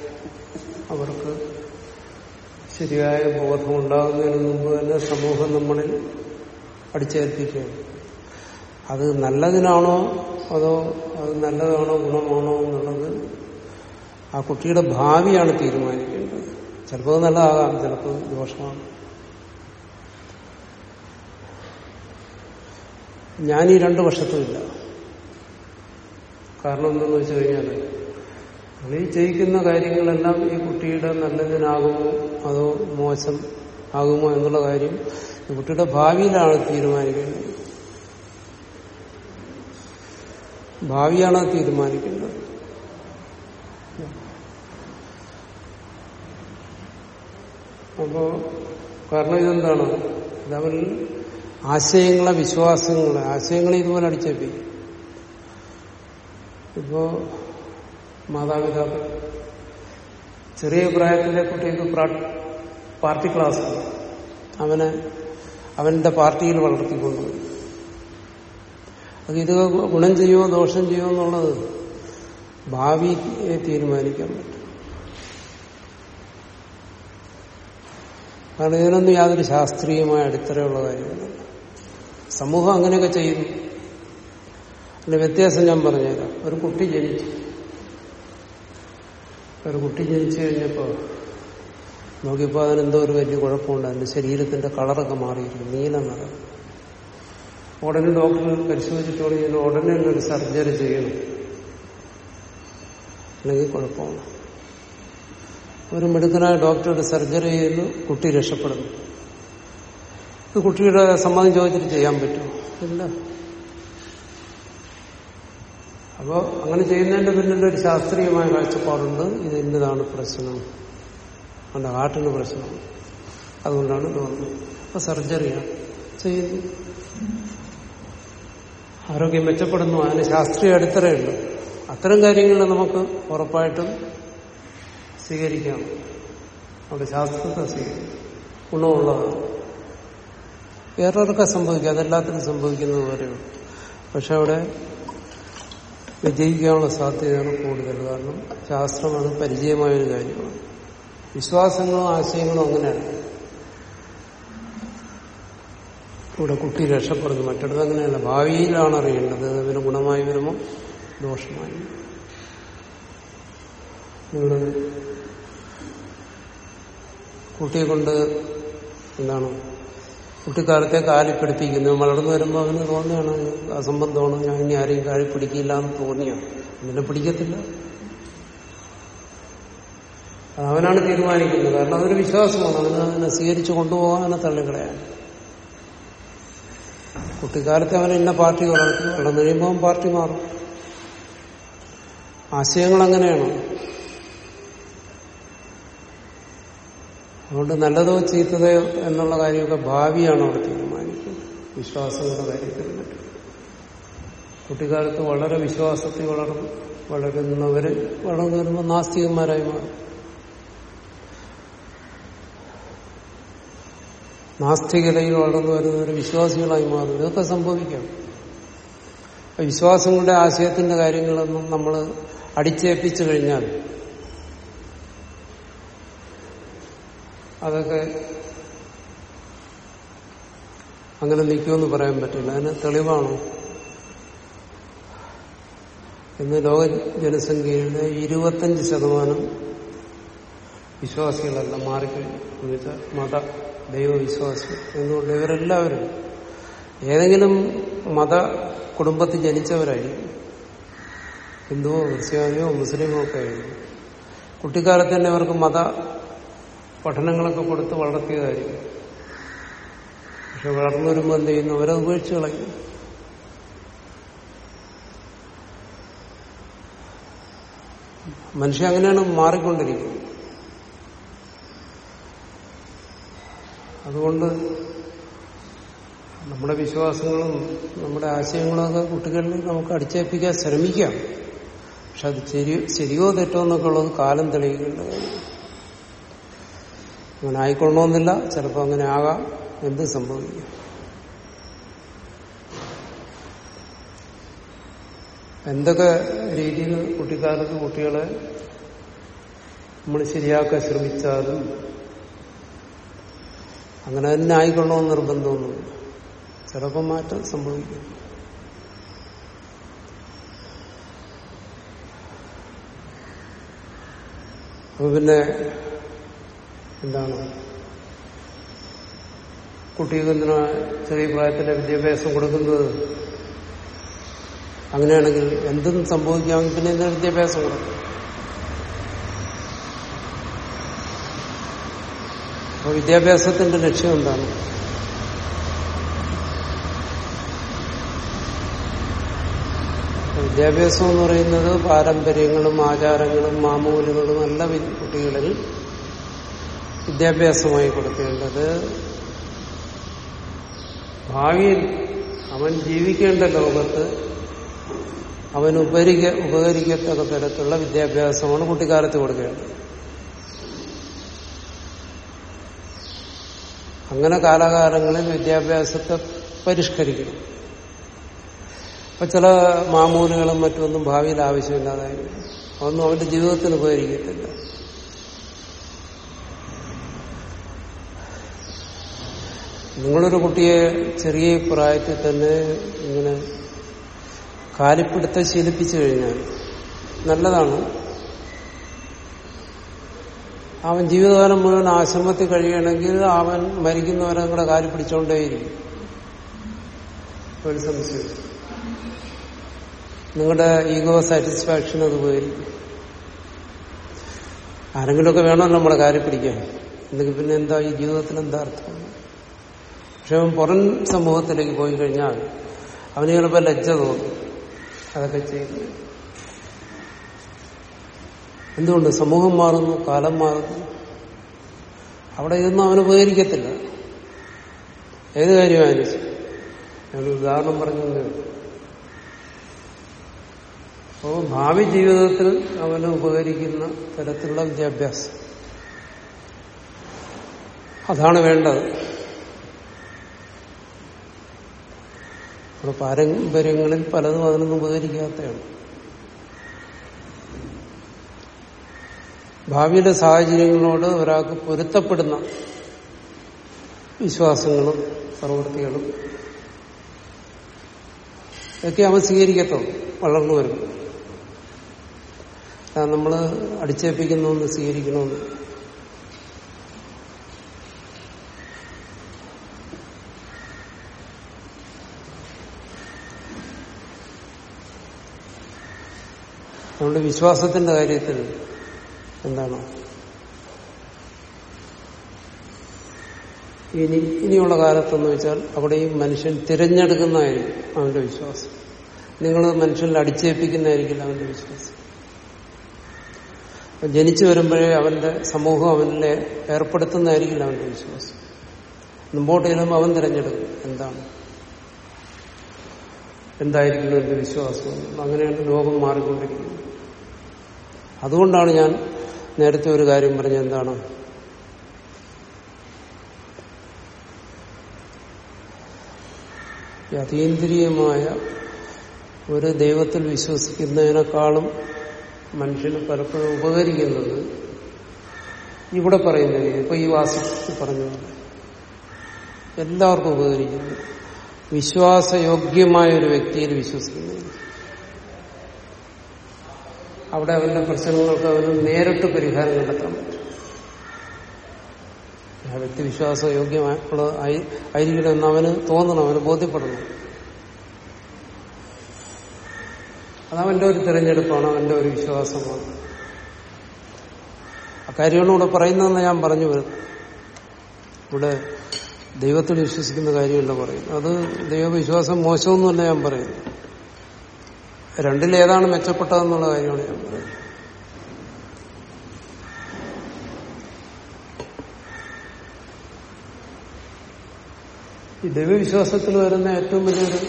അവർക്ക് ശരിയായ ബോധം ഉണ്ടാകുന്നതിന് മുമ്പ് തന്നെ സമൂഹം നമ്മളിൽ അടിച്ചേൽപ്പിക്കുകയാണ്. അത് നല്ലതിനാണോ അതോ അത് നല്ലതാണോ ഗുണമാണോ എന്നുള്ളത് ആ കുട്ടിയുടെ ഭാവിയാണ് തീരുമാനിക്കേണ്ടത്. ചിലപ്പോൾ നല്ലതാകാം ചിലപ്പോൾ ദോഷമാണ്. ഞാൻ ഈ രണ്ടു വർഷത്തുമില്ല കാരണം എന്തെന്ന് വെച്ച് കഴിഞ്ഞാൽ ഈ ചെയ്യിക്കുന്ന കാര്യങ്ങളെല്ലാം ഈ കുട്ടിയുടെ നല്ലതിനാകുമോ? അതോ മോശം ആകുമോ എന്നുള്ള കാര്യം ഈ കുട്ടിയുടെ ഭാവിയിലാണ് തീരുമാനിക്കേണ്ടത്. ഭാവിയാണ് തീരുമാനിക്കേണ്ടത്. അപ്പോ കാരണം ഇതെന്താണ്? ഇതവൻ ആശയങ്ങളെ വിശ്വാസങ്ങളെ ആശയങ്ങളെ ഇതുപോലെ അടിച്ചേപ്പിക്കും ഇപ്പോ മാതാപിതാക്കൾ. ചെറിയ പ്രായത്തിലെ കുട്ടികൾക്ക് പാർട്ടി ക്ലാസ്. അവനെ അവന്റെ പാർട്ടിയിൽ വളർത്തിക്കൊണ്ടുവരും അത് ഇത് ഗുണം ചെയ്യുമോ ദോഷം ചെയ്യുമോ എന്നുള്ളത് ഭാവി തീരുമാനിക്കാൻ പറ്റും. കാരണം ഇതിനൊന്നും യാതൊരു ശാസ്ത്രീയമായ അടിത്തറയുള്ള കാര്യമല്ല. സമൂഹം അങ്ങനെയൊക്കെ ചെയ്യുന്നു. അതിന്റെ വ്യത്യാസം ഞാൻ പറഞ്ഞുതരാം. ഒരു കുട്ടി ജനിച്ചു. ഒരു കുട്ടി ജനിച്ചു കഴിഞ്ഞപ്പോ നോക്കിയപ്പോ അതിനെന്തോ ഒരു വലിയ കുഴപ്പമുണ്ട്. അതിന്റെ ശരീരത്തിന്റെ കളറൊക്കെ മാറിയിരുന്നു നീല നിറം. ഉടനെ ഡോക്ടർ പരിശോധിച്ചിട്ട് ഉടനെ തന്നെ ഒരു സർജറി ചെയ്യണം. അല്ലെങ്കിൽ കുഴപ്പമാണ് ഒരു മിടുക്കനായ ഡോക്ടർ സർജറി ചെയ്യുന്നു കുട്ടി രക്ഷപ്പെടുന്നു. കുട്ടിയുടെ സമ്മതം ചോദിച്ചിട്ട് ചെയ്യാൻ പറ്റുമോ? ഇല്ല. അപ്പോൾ അങ്ങനെ ചെയ്യുന്നതിന്റെ പിന്നിൽ ഒരു ശാസ്ത്രീയമായ കാഴ്ചപ്പാടുണ്ട്. ഇത് എന്റേതാണ് പ്രശ്നം. അവന്റെ ഹാർട്ടിന് പ്രശ്നം. അതുകൊണ്ടാണ് തോന്നുന്നത് അപ്പൊ സർജറിയാണ് ചെയ്യുന്നു ആരോഗ്യം മെച്ചപ്പെടുന്നു. അതിന് ശാസ്ത്രീയ അടിത്തറയുണ്ട് അത്തരം കാര്യങ്ങൾ നമുക്ക് ഉറപ്പായിട്ടും സ്വീകരിക്കാം. നമ്മുടെ ശാസ്ത്രത്തെ സ്വീകരിക്കും. ഗുണമുള്ളതാണ്. വേറൊരൊക്കെ സംഭവിക്കും. അതെല്ലാത്തിനും സംഭവിക്കുന്നത് പോലെയുള്ളൂ. പക്ഷെ അവിടെ വിജയിക്കാനുള്ള സാധ്യതയാണ് കൂടുതൽ. കാരണം ശാസ്ത്രമാണ് പരിചയമായ ഒരു കാര്യമാണ്. വിശ്വാസങ്ങളും ആശയങ്ങളും അങ്ങനെയാണ്. ഇവിടെ കുട്ടി രക്ഷപ്പെടുന്നു. മറ്റിടത്ത് അങ്ങനെയല്ല. ഭാവിയിലാണ് അറിയേണ്ടത്. അതിന് ഗുണമായി വരുമോ? ദോഷമായി നിങ്ങൾ കുട്ടിയെ കൊണ്ട് എന്താണ് കുട്ടിക്കാലത്തെ കാലിപ്പിടിപ്പിക്കുന്നു വളർന്നു വരുമ്പോൾ അവന് തോന്നുകയാണ് അസംബന്ധമാണ് ഞാൻ ഇനി ആരെയും കാലി പിടിക്കില്ല എന്ന് തോന്നിയാണ് അങ്ങനെ പിടിക്കത്തില്ല. അവനാണ് തീരുമാനിക്കുന്നത്. കാരണം അതൊരു വിശ്വാസമാണ്. അവന് അതിനെ സ്വീകരിച്ചു കൊണ്ടുപോകാൻ അവനെ തള്ളിക്കളയാൻ കുട്ടിക്കാലത്ത് അവൻ ഇന്ന പാർട്ടി വളർത്തി വളർന്നു കഴിയുമ്പോൾ പാർട്ടി മാറും. ആശയങ്ങൾ അങ്ങനെയാണ്. അതുകൊണ്ട് നല്ലതോ ചീത്തതയോ എന്നുള്ള കാര്യമൊക്കെ ഭാവിയാണ് അവിടെ തീരുമാനിക്കുന്നത്? വിശ്വാസങ്ങളുടെ കാര്യത്തിൽ കുട്ടിക്കാലത്ത് വളരെ വിശ്വാസത്തിൽ വളർന്നു വളരുന്നവര് വളർന്നു വരുമ്പോൾ നാസ്തികന്മാരായി മാറും. നാസ്തികതയിൽ വളർന്നു വരുന്നവർ വിശ്വാസികളായി മാറും. ഇതൊക്കെ സംഭവിക്കാം. വിശ്വാസങ്ങളുടെ ആശയത്തിന്റെ കാര്യങ്ങളൊന്നും നമ്മൾ അടിച്ചേൽപ്പിച്ചു കഴിഞ്ഞാൽ അതൊക്കെ അങ്ങനെ നിൽക്കുമെന്ന് പറയാൻ പറ്റില്ല. അതിന് തെളിവാണ്? ഇന്ന് ലോക ജനസംഖ്യയുടെ ഇരുപത്തഞ്ച് ശതമാനം വിശ്വാസികളല്ല മാറിക്കഴിഞ്ഞു. മത ദൈവവിശ്വാസി എന്നുകൊണ്ട് ഇവരെല്ലാവരും ഏതെങ്കിലും മത കുടുംബത്തിൽ ജനിച്ചവരായിരിക്കും ഹിന്ദുവോ ക്രിസ്ത്യാനിയോ മുസ്ലിമോ ഒക്കെ ആയിരിക്കും കുട്ടിക്കാലത്ത് തന്നെ അവർക്ക് മത പഠനങ്ങളൊക്കെ കൊടുത്ത് വളർത്തിയതായിരിക്കും. പക്ഷെ വളർന്നു വരുമ്പോൾ എന്ത് ചെയ്യുന്നു? അവരത് ഉപേക്ഷിച്ച് കളയും. മനുഷ്യൻ അങ്ങനെയാണ് മാറിക്കൊണ്ടിരിക്കുന്നത്. അതുകൊണ്ട് നമ്മുടെ വിശ്വാസങ്ങളും നമ്മുടെ ആശയങ്ങളും ഒക്കെ കുട്ടികളിൽ നമുക്ക് അടിച്ചേൽപ്പിക്കാൻ ശ്രമിക്കാം. പക്ഷെ അത് ശരി ശരിയോ തെറ്റോ എന്നൊക്കെ ഉള്ളത് കാലം തെളിയിക്കേണ്ട കാര്യം അങ്ങനെ ആയിക്കൊള്ളണമെന്നില്ല. ചിലപ്പോൾ അങ്ങനെ ആകാം. എന്ത് സംഭവിക്കും? എന്തൊക്കെ രീതിയിൽ കുട്ടിക്കാലത്ത് കുട്ടികളെ നമ്മൾ ശരിയാക്കാൻ ശ്രമിച്ചാലും അങ്ങനെ തന്നെ ആയിക്കൊള്ളണമെന്ന് നിർബന്ധമൊന്നുമില്ല. ചിലപ്പോൾ മാറ്റം സംഭവിക്കും. അപ്പൊ പിന്നെ എന്താണ്? കുട്ടികൾക്ക് എന്തിനാ ചെറിയ പ്രായത്തിലെ വിദ്യാഭ്യാസം കൊടുക്കുന്നത്? അങ്ങനെയാണെങ്കിൽ എന്തും സംഭവിക്കാമെങ്കിൽ പിന്നെ എന്താ വിദ്യാഭ്യാസം കൊടുക്കും അപ്പൊ വിദ്യാഭ്യാസത്തിന്റെ ലക്ഷ്യം എന്താണ്? വിദ്യാഭ്യാസം എന്ന് പറയുന്നത് പാരമ്പര്യങ്ങളും ആചാരങ്ങളും മാമൂലുകളും എല്ലാ കുട്ടികളിൽ വിദ്യാഭ്യാസമായി കൊടുക്കേണ്ടത് ഭാവിയിൽ അവൻ ജീവിക്കേണ്ട ലോകത്ത് അവൻ ഉപരിക ഉപകരിക്കത്തക്ക തരത്തിലുള്ള വിദ്യാഭ്യാസമാണ് കുട്ടിക്കാലത്ത് കൊടുക്കേണ്ടത്. അങ്ങനെ കാലാകാലങ്ങളിൽ വിദ്യാഭ്യാസത്തെ പരിഷ്കരിക്കണം. അപ്പൊ ചില മാമൂലുകളും മറ്റൊന്നും ഭാവിയിൽ ആവശ്യമില്ലാതായി. അതൊന്നും അവന്റെ ജീവിതത്തിന് ഉപകരിക്കത്തില്ല. നിങ്ങളൊരു കുട്ടിയെ ചെറിയ പ്രായത്തിൽ തന്നെ ഇങ്ങനെ കാലിപ്പിടുത്തം ശീലിപ്പിച്ചു കഴിഞ്ഞാൽ നല്ലതാണ്. അവൻ ജീവിതകാലം മുഴുവൻ ആശ്രമത്തിൽ കഴിയണമെങ്കിൽ അവൻ മരിക്കുന്നവരെ നിങ്ങളുടെ കാലി പിടിച്ചോണ്ടേയിരിക്കും. ഒരു സംശയം. നിങ്ങളുടെ ഈഗോ സാറ്റിസ്ഫാക്ഷൻ അത് പോയി ആരെങ്കിലുമൊക്കെ വേണമല്ലോ നമ്മളെ കാര്യം പിടിക്കാൻ. എന്തെങ്കിലും പിന്നെ എന്താ ഈ ജീവിതത്തിൽ എന്താ അർത്ഥം? പക്ഷെ അവൻ പുറം സമൂഹത്തിലേക്ക് പോയി കഴിഞ്ഞാൽ അവന് ചിലപ്പോൾ ലജ്ജ തോന്നും. അതൊക്കെ ചെയ്യുന്നു എന്തുകൊണ്ട്? സമൂഹം മാറുന്നു കാലം മാറുന്നു. അവിടെ ഇതൊന്നും അവന് ഉപകരിക്കത്തില്ല. ഏത് കാര്യമായാലും ഞാൻ ഉദാഹരണം പറഞ്ഞു അപ്പോൾ ഭാവി ജീവിതത്തിൽ അവന് ഉപകരിക്കുന്ന തരത്തിലുള്ള വിദ്യാഭ്യാസം. അതാണ് വേണ്ടത്. നമ്മുടെ പാരമ്പര്യങ്ങളിൽ പലതും അതിനൊന്നും ഉപകരിക്കാത്തതാണ്. ഭാവിയിലെ സാഹചര്യങ്ങളോട് ഒരാൾക്ക് പൊരുത്തപ്പെടുന്ന വിശ്വാസങ്ങളും പ്രവൃത്തികളും ഇതൊക്കെ അവൻ സ്വീകരിക്കത്തുള്ളൂ. വളർന്നു വരും. നമ്മൾ അടിച്ചേൽപ്പിക്കുന്നൊന്ന് സ്വീകരിക്കണമെന്ന്. നമ്മുടെ വിശ്വാസത്തിന്റെ കാര്യത്തിൽ എന്താണ്? ഇനി ഇനിയുള്ള കാലത്തെന്ന് വെച്ചാൽ അവിടെയും മനുഷ്യൻ തിരഞ്ഞെടുക്കുന്നതായിരിക്കും അവന്റെ വിശ്വാസം. നിങ്ങൾ മനുഷ്യനിൽ അടിച്ചേൽപ്പിക്കുന്നതായിരിക്കില്ല അവന്റെ വിശ്വാസം. ജനിച്ചു വരുമ്പോഴേ അവന്റെ സമൂഹം അവനെ ഏർപ്പെടുത്തുന്നതായിരിക്കില്ല അവന്റെ വിശ്വാസം. മുമ്പോട്ട് ചെല്ലുമ്പോൾ അവൻ തിരഞ്ഞെടുക്കും. എന്താണ്? എന്തായിരിക്കും എന്റെ വിശ്വാസം? അങ്ങനെയാണ് ലോകം മാറിക്കൊണ്ടിരിക്കുന്നത്. അതുകൊണ്ടാണ് ഞാൻ നേരത്തെ ഒരു കാര്യം പറഞ്ഞത് എന്താണ്? അതീന്ദ്രിയമായ ഒരു ദൈവത്തിൽ വിശ്വസിക്കുന്നതിനേക്കാളും മനുഷ്യന് പലപ്പോഴും ഉപകരിക്കുന്നത് ഇവിടെ പറയുന്നത് ഇപ്പൊ ഈ വാസിച്ച് പറഞ്ഞത് എല്ലാവർക്കും ഉപകരിക്കുന്നു. വിശ്വാസയോഗ്യമായ ഒരു വ്യക്തിയിൽ വിശ്വസിക്കുന്നത് അവിടെ അവന്റെ പ്രശ്നങ്ങൾക്ക് അവന് നേരിട്ട് പരിഹാരം കണ്ടെത്താൻ പറ്റും ആ വ്യക്തി വിശ്വാസയോഗ്യമായിട്ടുള്ള ആയിരിക്കണമെന്ന് അവന് തോന്നണം അവന് ബോധ്യപ്പെടണം. അതവന്റെ ഒരു തിരഞ്ഞെടുപ്പാണ് അവന്റെ ഒരു വിശ്വാസമാണ്. അക്കാര്യമാണ് ഇവിടെ പറയുന്നതെന്ന് ഞാൻ പറഞ്ഞു വരുന്നു ഇവിടെ ദൈവത്തിൽ വിശ്വസിക്കുന്ന കാര്യമല്ല പറയുന്നത്. അത് ദൈവവിശ്വാസം മോശമൊന്നുമല്ല ഞാൻ രണ്ടിലേതാണ് മെച്ചപ്പെട്ടതെന്നുള്ള കാര്യമാണ് ഞാൻ പറയുന്നത് ഈ ദൈവവിശ്വാസത്തിൽ വരുന്ന ഏറ്റവും വലിയൊരു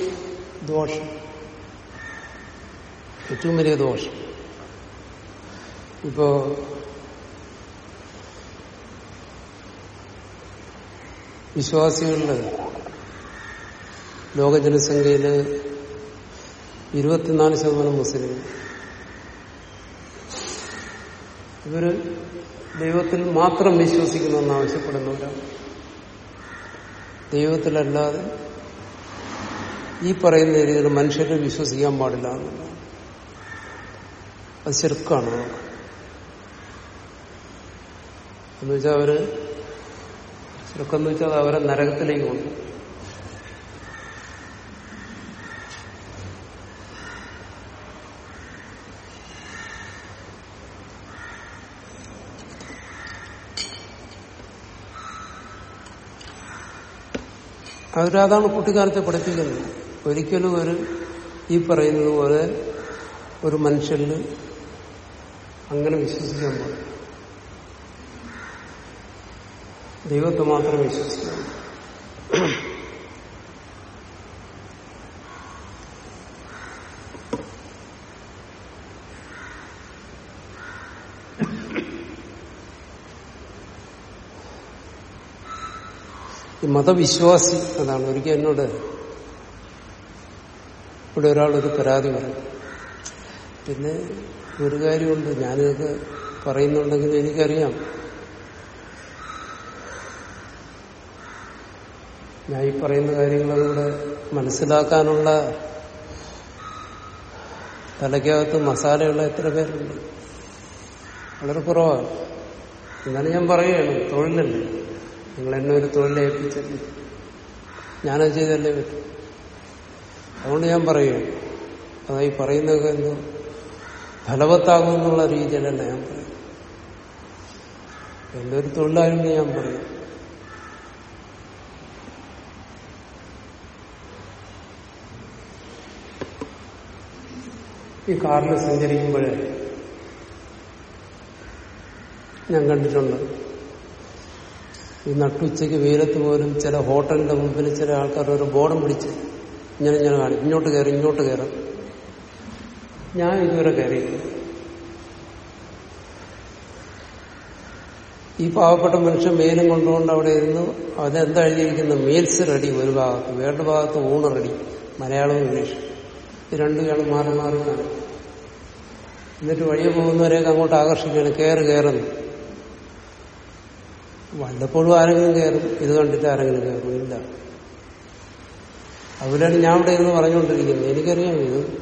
ദോഷം ഏറ്റവും വലിയ ദോഷം. ഇപ്പോ വിശ്വാസികളിൽ ലോക ജനസംഖ്യയിൽ ഇരുപത്തിനാല് ശതമാനം മുസ്ലിം. ഇവർ ദൈവത്തിൽ മാത്രം വിശ്വസിക്കണമെന്ന് ആവശ്യപ്പെടുന്നവരാണ് ദൈവത്തിലല്ലാതെ ഈ പറയുന്ന രീതിയിൽ മനുഷ്യരെ വിശ്വസിക്കാൻ പാടില്ല അത് ചെറുക്കാണ് എന്നുവെച്ചാൽ അവർ ചെറുക്കെന്ന് വെച്ചാൽ അവരെ നരകത്തിലേക്ക് കൊണ്ടു അവരതാണ് കുട്ടിക്കാലത്തെ പഠിപ്പിക്കുന്നത് ഒരിക്കലും ഒരു ഈ പറയുന്നത് പോലെ ഒരു മനുഷ്യന് അങ്ങനെ വിശ്വസിക്കാൻ പാടില്ല. ദൈവത്തെ മാത്രം വിശ്വസിക്കണം ഈ മതവിശ്വാസി അതാണ്. ഒരിക്കൽ എന്നോട് ഇവിടെ ഒരാളൊരു പരാതി പറഞ്ഞു. പിന്നെ ഒരു കാര്യമുണ്ട്. ഞാനിതൊക്കെ പറയുന്നുണ്ടെങ്കിൽ എനിക്കറിയാം. ഞാൻ ഈ പറയുന്ന കാര്യങ്ങളിലൂടെ മനസ്സിലാക്കാനുള്ള തലയ്ക്കകത്ത് മസാലയുള്ള എത്ര പേരുണ്ട്? വളരെ കുറവാണ്. എന്നാലും ഞാൻ പറയുകയാണ്. തൊഴിലല്ലേ. നിങ്ങൾ എന്നെ ഒരു തൊഴിലേൽപ്പിച്ചല്ലേ ഞാനത് ചെയ്തല്ലേ പറ്റും. അതുകൊണ്ട് ഞാൻ പറയുകയാണ് അതായി പറയുന്നതൊക്കെ എന്ത് ഫലവത്താകുമെന്നുള്ള രീതിയിലല്ല ഞാൻ പറയും. എന്റെ ഒരു തൊഴിലാളിന്ന് ഞാൻ പറയും. ഈ കാറിൽ സഞ്ചരിക്കുമ്പോഴേ ഞാൻ കണ്ടിട്ടുണ്ട് ഈ നട്ടുച്ചയ്ക്ക് വെയിലത്ത് പോലും ചില ഹോട്ടലിന്റെ മുമ്പിൽ ചില ആൾക്കാർ ഒരു ബോർഡും പിടിച്ച് ഇങ്ങനെ ഇങ്ങനെ കാണും. ഇങ്ങോട്ട് കയറി ഇങ്ങോട്ട് കയറും. ഞാൻ ഇതുവരെ കയറിയില്ല ഈ പാവപ്പെട്ട മനുഷ്യൻ മേലും കൊണ്ടുകൊണ്ട് അവിടെ ഇരുന്ന്. അതെന്താ എഴുതിയിരിക്കുന്ന? മീൽസ് റെഡി ഒരു ഭാഗത്ത്. വേണ്ട ഭാഗത്ത് ഊണ് റെഡി. മലയാളവും ഇംഗ്ലീഷും. ഇത് രണ്ടുപേരും മാറി മാറി എന്നിട്ട് വഴിയെ പോകുന്നവരെയൊക്കെ അങ്ങോട്ട് ആകർഷിക്കുകയാണ്. കയറ് കയറുന്നു വല്ലപ്പോഴും ആരെങ്കിലും കയറും. ഇത് കണ്ടിട്ട് ആരെങ്കിലും കയറും. ഇല്ല. അവരാണ് ഞാൻ ഇവിടെ ഇരുന്ന് പറഞ്ഞുകൊണ്ടിരിക്കുന്നത്. എനിക്കറിയാം ഇത്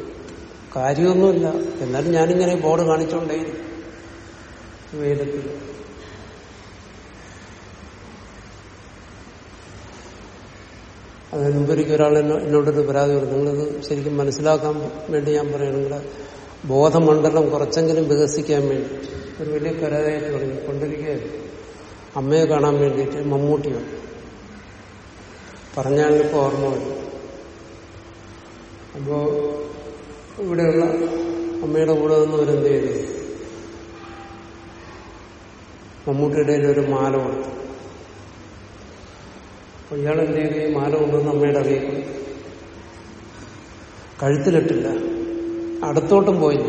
കാര്യമൊന്നുമില്ല. എന്നാലും ഞാനിങ്ങനെ ബോർഡ് കാണിച്ചോണ്ടേ. വേദത്തിൽ. അതിന് മുമ്പൊരിക്കും ഒരാൾ എന്നോ- എന്നോടൊരു പരാതി പറഞ്ഞു നിങ്ങളിത് ശരിക്കും മനസ്സിലാക്കാൻ വേണ്ടി ഞാൻ പറയുന്നത് നിങ്ങളുടെ ബോധമണ്ഡലം കുറച്ചെങ്കിലും വികസിക്കാൻ വേണ്ടി. ഒരു വലിയ പരാതിയായിട്ട് പറഞ്ഞു കൊണ്ടിരിക്കുകയായിരുന്നു. അമ്മയെ കാണാൻ വേണ്ടിയിട്ട് മമ്മൂട്ടി വന്നു. പറഞ്ഞാലിപ്പോ ഓർമ്മ വരും. അപ്പോ ഇവിടെയുള്ള അമ്മയുടെ കൂടെ നിന്ന് അവരെന്ത് ചെയ്തു? മമ്മൂട്ടിയുടെ ഒരു മാല കൊടുത്തു. അപ്പൊ ഇയാൾ എന്ത് ചെയ്തു? ഈ മാല കൊണ്ടുവന്ന് അമ്മയുടെ കൊടുത്തു. കഴുത്തിലിട്ടില്ല. അടുത്തോട്ടും പോയില്ല.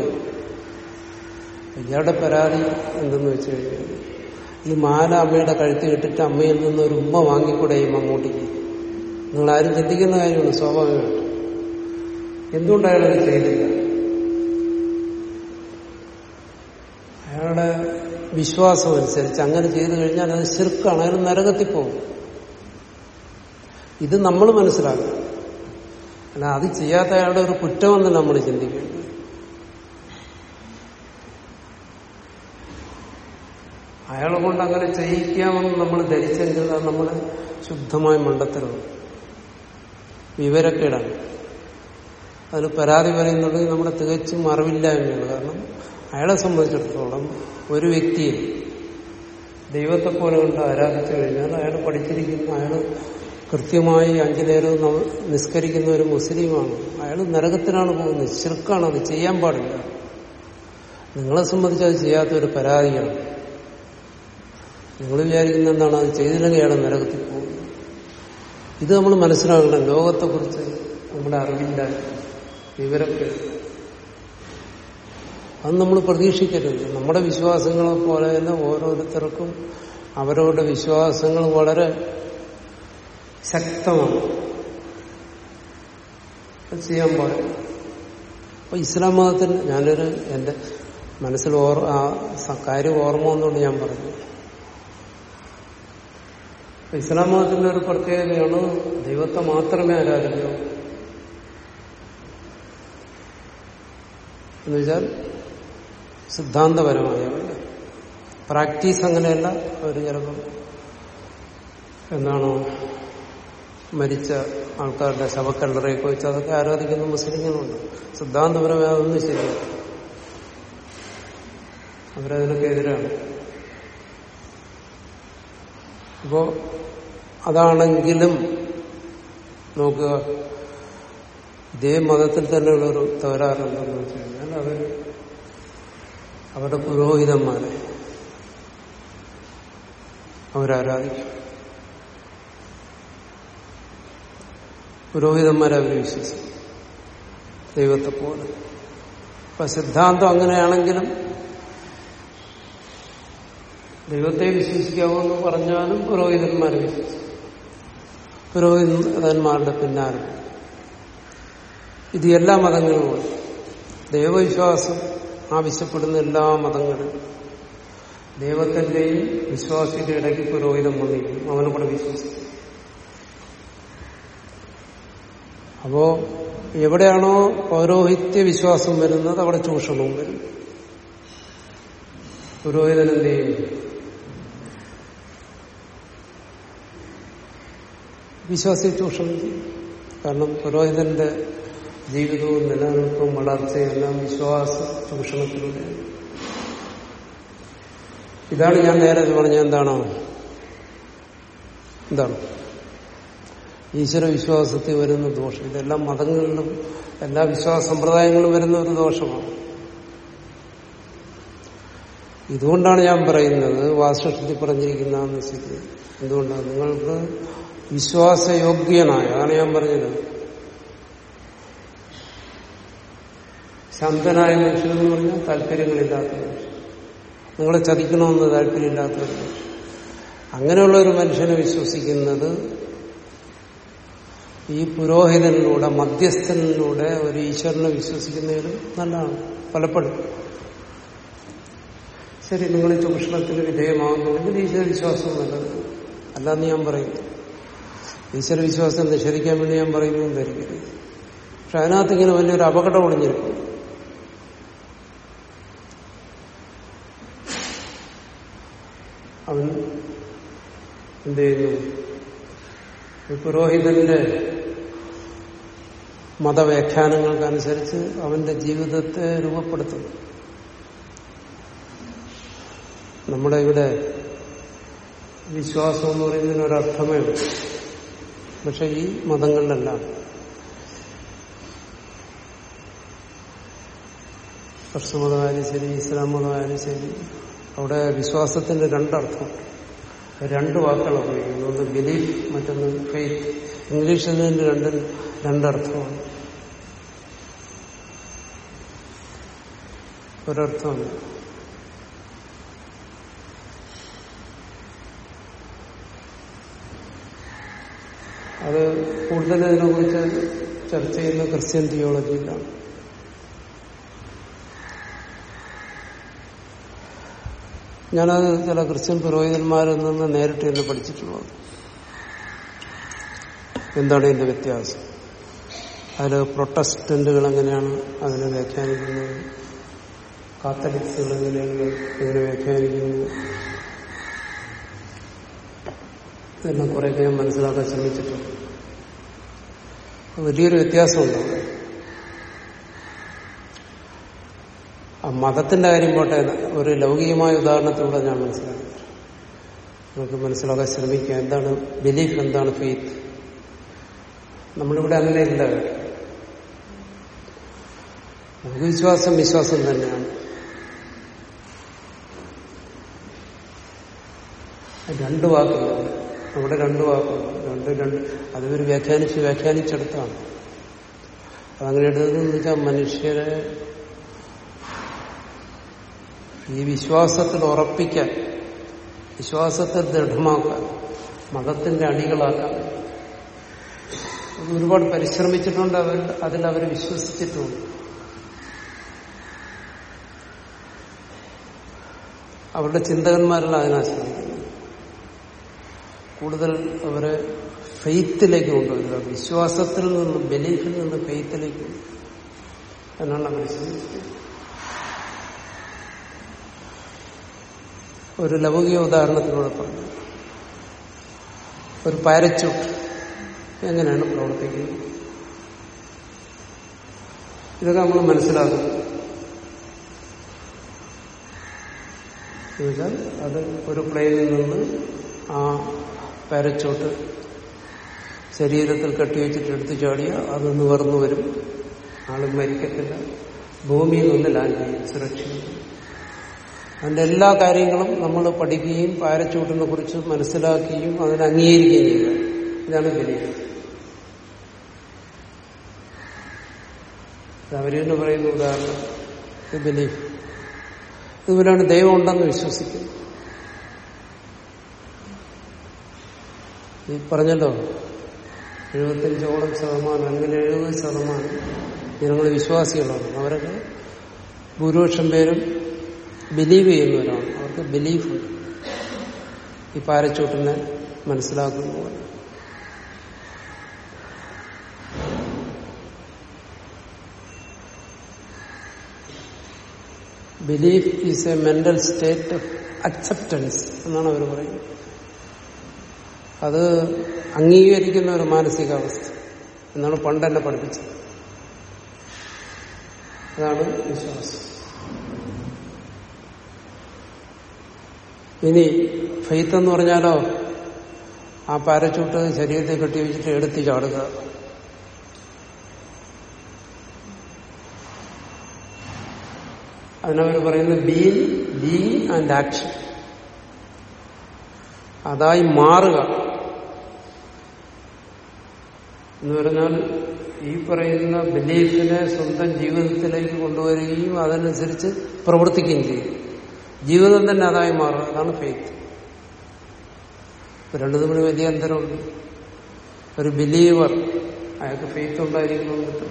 ഇയാളുടെ പരാതി എന്തെന്ന് വെച്ച് കഴിഞ്ഞാൽ ഈ മാല അമ്മയുടെ കഴുത്തി ഇട്ടിട്ട് അമ്മയിൽ നിന്ന് ഒരു ഉമ്മ വാങ്ങിക്കൂടെ ഈ മമ്മൂട്ടിക്ക്? നിങ്ങൾ ആരും ചിന്തിക്കുന്ന കാര്യമാണ് സ്വാഭാവികമായിട്ട്. എന്തുകൊണ്ട് അയാളത് ചെയ്തില്ല? അയാളുടെ വിശ്വാസം അനുസരിച്ച് അങ്ങനെ ചെയ്തു കഴിഞ്ഞാൽ അത് ശിർക്കാണ് അയാൾ നരകത്തിൽ പോകും ഇത് നമ്മൾ മനസ്സിലാക്കണം. അല്ല അത് ചെയ്യാത്ത അയാളുടെ ഒരു കുറ്റമെന്ന് നമ്മൾ ചിന്തിക്കേണ്ടത് അയാളെ കൊണ്ട് അങ്ങനെ ചെയ്യിക്കാമെന്ന് നമ്മൾ ധരിച്ചെങ്കിൽ അത് നമ്മൾ ശുദ്ധമായ മണ്ടത്തരമാണ്. വിവരക്കേടാണ്. അതിന് പരാതി പറയുന്നത് നമ്മുടെ തികച്ചും അറിവില്ലായ്മയാണ്. കാരണം അയാളെ സംബന്ധിച്ചിടത്തോളം ഒരു വ്യക്തിയെ ദൈവത്തെ പോലെ കണ്ട് ആരാധിച്ചു കഴിഞ്ഞാൽ അയാൾ പഠിച്ചിരിക്കുന്ന അയാൾ കൃത്യമായി അഞ്ചു നേരം നിസ്കരിക്കുന്ന ഒരു മുസ്ലിമാണ്. അയാൾ നരകത്തിനാണ് പോകുന്നത്. ശിർക്കാണ്. അത് ചെയ്യാൻ പാടില്ല. നിങ്ങളെ സംബന്ധിച്ച് അത് ചെയ്യാത്ത ഒരു പരാതിയാണ്. നിങ്ങൾ വിചാരിക്കുന്ന എന്താണ്? അത് ചെയ്തില്ലെങ്കിലാണ് നരകത്തിൽ പോകുന്നത് ഇത് നമ്മൾ മനസ്സിലാക്കണം. ലോകത്തെക്കുറിച്ച് നമ്മുടെ അറിവില്ല വിവരമൊക്കെ. അത് നമ്മൾ പ്രതീക്ഷിക്കരുത്. നമ്മുടെ വിശ്വാസങ്ങളെ പോലെ തന്നെ ഓരോരുത്തർക്കും അവരവരുടെ വിശ്വാസങ്ങൾ വളരെ ശക്തമാണ്. ചെയ്യാൻ പോലെ അപ്പൊ ഇസ്ലാം മതത്തിൽ ഞാനൊരു എന്റെ മനസ്സിൽ ഓർ ആ കാര്യം ഓർമ്മ വന്നുകൊണ്ട് ഞാൻ പറഞ്ഞു. ഇസ്ലാം മതത്തിന്റെ ഒരു പ്രത്യേകതയാണ് ദൈവത്തെ മാത്രമേ ആരാധിക്കൂ. എന്നുവെച്ചാൽ സിദ്ധാന്തപരമായ പ്രാക്ടീസ് അങ്ങനെയല്ല അവർ ചിലപ്പം എന്താണോ മരിച്ച ആൾക്കാരുടെ ശവക്കല്ലറയൊക്കെ വെച്ച് അതൊക്കെ ആരാധിക്കുന്ന മുസ്ലിങ്ങളുണ്ട്. സിദ്ധാന്തപരമായി അതൊന്നും ശരിയല്ല. അവരതിനൊക്കെ എതിരാണ്. അപ്പോ അതാണെങ്കിലും നോക്കുക. ഇതേ മതത്തിൽ തന്നെയുള്ളൊരു തകരാറുണ്ടെന്ന് വെച്ച് കഴിഞ്ഞാൽ അവർ അവരുടെ പുരോഹിതന്മാരെ അവരാരാധിക്കും. പുരോഹിതന്മാരെ അവർ വിശ്വസിക്കും. ദൈവത്തെ പോലെ അപ്പൊ സിദ്ധാന്തം അങ്ങനെയാണെങ്കിലും ദൈവത്തെ വിശ്വസിക്കാമെന്ന് പറഞ്ഞാലും പുരോഹിതന്മാരെ വിശ്വസിക്കും. പുരോഹിതന്മാരുടെ പിന്നാലെ. ഇത് എല്ലാ മതങ്ങളുമാണ് ദൈവവിശ്വാസം ആവശ്യപ്പെടുന്ന എല്ലാ മതങ്ങളും. ദൈവത്തിന്റെയും വിശ്വാസിയുടെ ഇടയ്ക്ക് പുരോഹിതം വന്നിരിക്കും. അവനെ കൂടെ വിശ്വസിക്കും. അപ്പോ എവിടെയാണോ പൗരോഹിത്യ വിശ്വാസം വരുന്നത് അവിടെ ചൂഷണവും വരും. ചെയ്യും? വിശ്വാസി ചൂഷണം ചെയ്യും കാരണം പുരോഹിതന്റെ ജീവിതവും നിലനിൽപ്പും വളർച്ചയും എല്ലാം വിശ്വാസ ചൂഷണത്തിലൂടെയാണ് ഇതാണ് ഞാൻ നേരെ പറഞ്ഞ എന്താണോ? എന്താണ്? ഈശ്വര വിശ്വാസത്തിൽ വരുന്ന ദോഷം. ഇതെല്ലാം മതങ്ങളിലും എല്ലാ വിശ്വാസ സമ്പ്രദായങ്ങളിലും വരുന്ന ഒരു ദോഷമാണ്. ഇതുകൊണ്ടാണ് ഞാൻ പറയുന്നത് വാസ്തുഷത്തിൽ പറഞ്ഞിരിക്കുന്ന എന്തുകൊണ്ടാണ് നിങ്ങൾക്ക് വിശ്വാസയോഗ്യനായ അതാണ് ഞാൻ പറഞ്ഞത്. ശാന്തനായ മനുഷ്യനെന്ന് പറഞ്ഞാൽ താല്പര്യങ്ങളില്ലാത്ത നിങ്ങളെ ചതിക്കണമെന്ന് താല്പര്യമില്ലാത്ത അങ്ങനെയുള്ള ഒരു മനുഷ്യനെ വിശ്വസിക്കുന്നത് ഈ പുരോഹിതനിലൂടെ മധ്യസ്ഥനിലൂടെ ഒരു ഈശ്വരനെ വിശ്വസിക്കുന്നതിലും നല്ലതാണ്. പലപ്പോഴും ശരി നിങ്ങൾ ചൂഷണത്തിന് വിധേയമാകുന്നുണ്ടെങ്കിൽ ഈശ്വര വിശ്വാസം നല്ലത് അല്ലാന്ന് ഞാൻ പറയുന്നു ഈശ്വര വിശ്വാസം നിഷേധിക്കാൻ വേണ്ടി ഞാൻ പറയുന്നു ധരിക്കരുത് പക്ഷെ അതിനകത്ത് ഇങ്ങനെ വലിയൊരു അപകടം ഒളിഞ്ഞിരിക്കും അവൻ എന്ത് ചെയ്യുന്നു? പുരോഹിതന്റെ മതവ്യാഖ്യാനങ്ങൾക്കനുസരിച്ച് അവന്റെ ജീവിതത്തെ രൂപപ്പെടുത്തുന്നു. നമ്മുടെ ഇവിടെ വിശ്വാസം എന്ന് പറയുന്നതിന് ഒരർത്ഥമേ ഉള്ളൂ. പക്ഷെ ഈ മതങ്ങളിലെല്ലാം ക്രിസ്തുമതമായാലും ശരി ഇസ്ലാം മതമായാലും ശരി അവിടെ വിശ്വാസത്തിന്റെ രണ്ടർത്ഥം. രണ്ട് വാക്കുകൾ ഉപയോഗിക്കുന്നു ഒന്ന് ബിലീഫ് മറ്റൊന്ന് ഫെയ്ത്ത്. ഇംഗ്ലീഷിൽ നിന്ന് രണ്ട് രണ്ടർത്ഥമാണ്. ഒരർത്ഥമാണ്. അത് കൂടുതൽ ഇതിനെക്കുറിച്ച് ചർച്ച ചെയ്യുന്ന ക്രിസ്ത്യൻ തിയോളജിയിലാണ് ഞാനത് ചില ക്രിസ്ത്യൻ പുരോഹിതന്മാരിൽ നിന്ന് നേരിട്ട് തന്നെ പഠിച്ചിട്ടുള്ളത്. എന്താണ് ഇതിന്റെ വ്യത്യാസം? അതിൽ പ്രൊട്ടസ്റ്റന്റുകൾ എങ്ങനെയാണ് അതിനെ വ്യാഖ്യാനിക്കുന്നത്? കാത്തലിക്സുകൾ എങ്ങനെയാണ് ഇതിനെ വ്യാഖ്യാനിക്കുന്നത്? ഇതെല്ലാം കുറേയൊക്കെ ഞാൻ മനസ്സിലാക്കാൻ ശ്രമിച്ചിട്ടുണ്ട്. വലിയൊരു വ്യത്യാസമുണ്ട്. ആ മതത്തിന്റെ കാര്യം പോട്ടെ ഒരു ലൗകികമായ ഉദാഹരണത്തിലൂടെ ഞാൻ മനസ്സിലാക്കി നമുക്ക് മനസ്സിലാക്കാൻ ശ്രമിക്കുക എന്താണ് ബിലീഫ് എന്താണ് ഫെയ്ത്ത് നമ്മളിവിടെ അങ്ങനെ ഇല്ല. നമുക്ക് വിശ്വാസം വിശ്വാസം തന്നെയാണ്. രണ്ട് വാക്കുകളുണ്ട്. അവിടെ രണ്ടു വാക്കും രണ്ട് രണ്ട് അതിവർ വ്യാഖ്യാനിച്ച് വ്യാഖ്യാനിച്ചെടുത്താണ്. അതങ്ങനെ എടുത്തതെന്ന് വെച്ചാൽ മനുഷ്യരെ ഈ വിശ്വാസത്തിൽ ഉറപ്പിക്കാൻ വിശ്വാസത്തെ ദൃഢമാക്കാൻ മതത്തിന്റെ അടികളാക്കാൻ ഒരുപാട് പരിശ്രമിച്ചിട്ടുണ്ട് അവർ അതിൽ അവർ വിശ്വസിച്ചിട്ടുണ്ട്. അവരുടെ ചിന്തകന്മാരെല്ലാം അതിനാശ്രമിക്കുന്നത് കൂടുതൽ അവരെ ഫെയ്ത്തിലേക്ക് കൊണ്ടുവരിക വിശ്വാസത്തിൽ നിന്ന് ബലീഫിൽ നിന്ന് ഫെയ്ത്തിലേക്ക്. എന്നാണ് അവർ ചിന്തിച്ചത്. ഒരു ലൗകിക ഉദാഹരണത്തിലൂടെ പറഞ്ഞു. ഒരു പാരച്യൂട്ട് എങ്ങനെയാണ് പ്രവർത്തിക്കുന്നത്? ഇതൊക്കെ നമ്മൾ മനസ്സിലാക്കുന്നു. എന്നുവെച്ചാൽ അത് ഒരു പ്ലെയിനിൽ നിന്ന് ആ പാരച്ചോട്ട് ശരീരത്തിൽ കെട്ടിവെച്ചിട്ട് എടുത്തു ചാടിയ അത് നിവർന്നു വരും. ആളും മരിക്കത്തില്ല. ഭൂമിയിൽ നിന്ന് ലാൻഡ് ചെയ്യും സുരക്ഷിതം. അതിന്റെ എല്ലാ കാര്യങ്ങളും നമ്മൾ പഠിക്കുകയും പാരച്ചൂട്ടിനെ കുറിച്ച് മനസ്സിലാക്കുകയും അതിനെ അംഗീകരിക്കുകയും ചെയ്യുക. ഇതാണ് ബലീഫ് അവരെന്ന് പറയുന്ന ഉദാഹരണം ബലീഫ് ഇതുപോലെയാണ് ദൈവം ഉണ്ടെന്ന് വിശ്വസിക്കുന്നു. ഈ പറഞ്ഞല്ലോ എഴുപത്തഞ്ചോളം ശതമാനം അങ്ങനെ എഴുപത് ശതമാനം ജനങ്ങൾ വിശ്വാസികളാണ്. അവരൊക്കെ ഭൂരിപക്ഷം പേരും ബിലീവ് ചെയ്യുന്നവരാണ്. അവർക്ക് ബിലീഫ് ഈ പാരച്ചൂട്ടിനെ മനസ്സിലാക്കുന്ന. പോലെ belief is a mental state of acceptance എന്നാണ് അവർ പറയുന്നത്. അത് അംഗീകരിക്കുന്ന ഒരു മാനസികാവസ്ഥ എന്നാണ് പണ്ട് എന്നെ പഠിപ്പിച്ചത്. അതാണ് വിശ്വാസം. ഇനി ഫെയ്ത്ത് എന്ന് പറഞ്ഞാലോ ആ പാരച്ചൂട്ട് ശരീരത്തെ കെട്ടി വെച്ചിട്ട് എടുത്ത് ചാടുക. അതിനവർ പറയുന്നത് ബീങ് ബീങ് ആൻഡ് ആക്ഷൻ അതായി മാറുക. എന്ന് പറഞ്ഞാൽ ഈ പറയുന്ന ബിലീഫിനെ സ്വന്തം ജീവിതത്തിലേക്ക് കൊണ്ടുവരികയും അതനുസരിച്ച് പ്രവർത്തിക്കുകയും ചെയ്യും. ജീവിതം തന്നെ അതായി മാറുക അതാണ് ഫെയ്ത്ത് രണ്ടു തമ്മിൽ വലിയ അന്തരമുണ്ട് ഒരു ബിലീവർ അയാൾക്ക് ഫെയ്ത്ത് ഉണ്ടായിരിക്കണമെന്നില്ല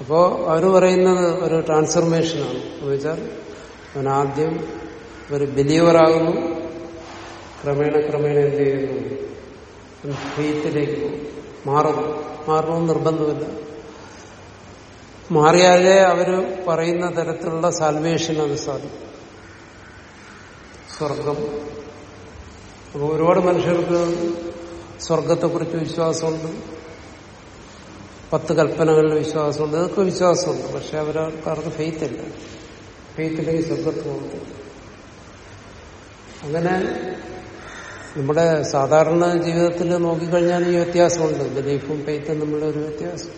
അപ്പോ അവർ പറയുന്നത് ഒരു ട്രാൻസ്ഫർമേഷനാണ് വെച്ചാൽ അവൻ ആദ്യം ഒരു ബിലീവറാകുന്നു ക്രമേണ ക്രമേണ എന്ത് ചെയ്യുന്നു? ഫെയ്ത്തിലേക്ക് മാറുന്നു. മാറണമെന്ന് നിർബന്ധമില്ല. മാറിയാലേ അവർ പറയുന്ന തരത്തിലുള്ള സാൽവേഷൻ അത് സാധിക്കും. സ്വർഗം. അപ്പോൾ ഒരുപാട് മനുഷ്യർക്ക് സ്വർഗത്തെക്കുറിച്ച് വിശ്വാസമുണ്ട്. പത്ത് കൽപ്പനകളിൽ വിശ്വാസമുണ്ട്. അതൊക്കെ വിശ്വാസമുണ്ട്. പക്ഷെ അവരാൾക്കാർക്ക് ഫെയ്ത്ത് ഇല്ല സ്വർഗത്ത് പോകുന്നു. അങ്ങനെ നമ്മുടെ സാധാരണ ജീവിതത്തിൽ നോക്കിക്കഴിഞ്ഞാൽ ഈ വ്യത്യാസമുണ്ട്. ബിലീഫും ഫെയ്ത്തും തമ്മിലുള്ള ഒരു വ്യത്യാസം.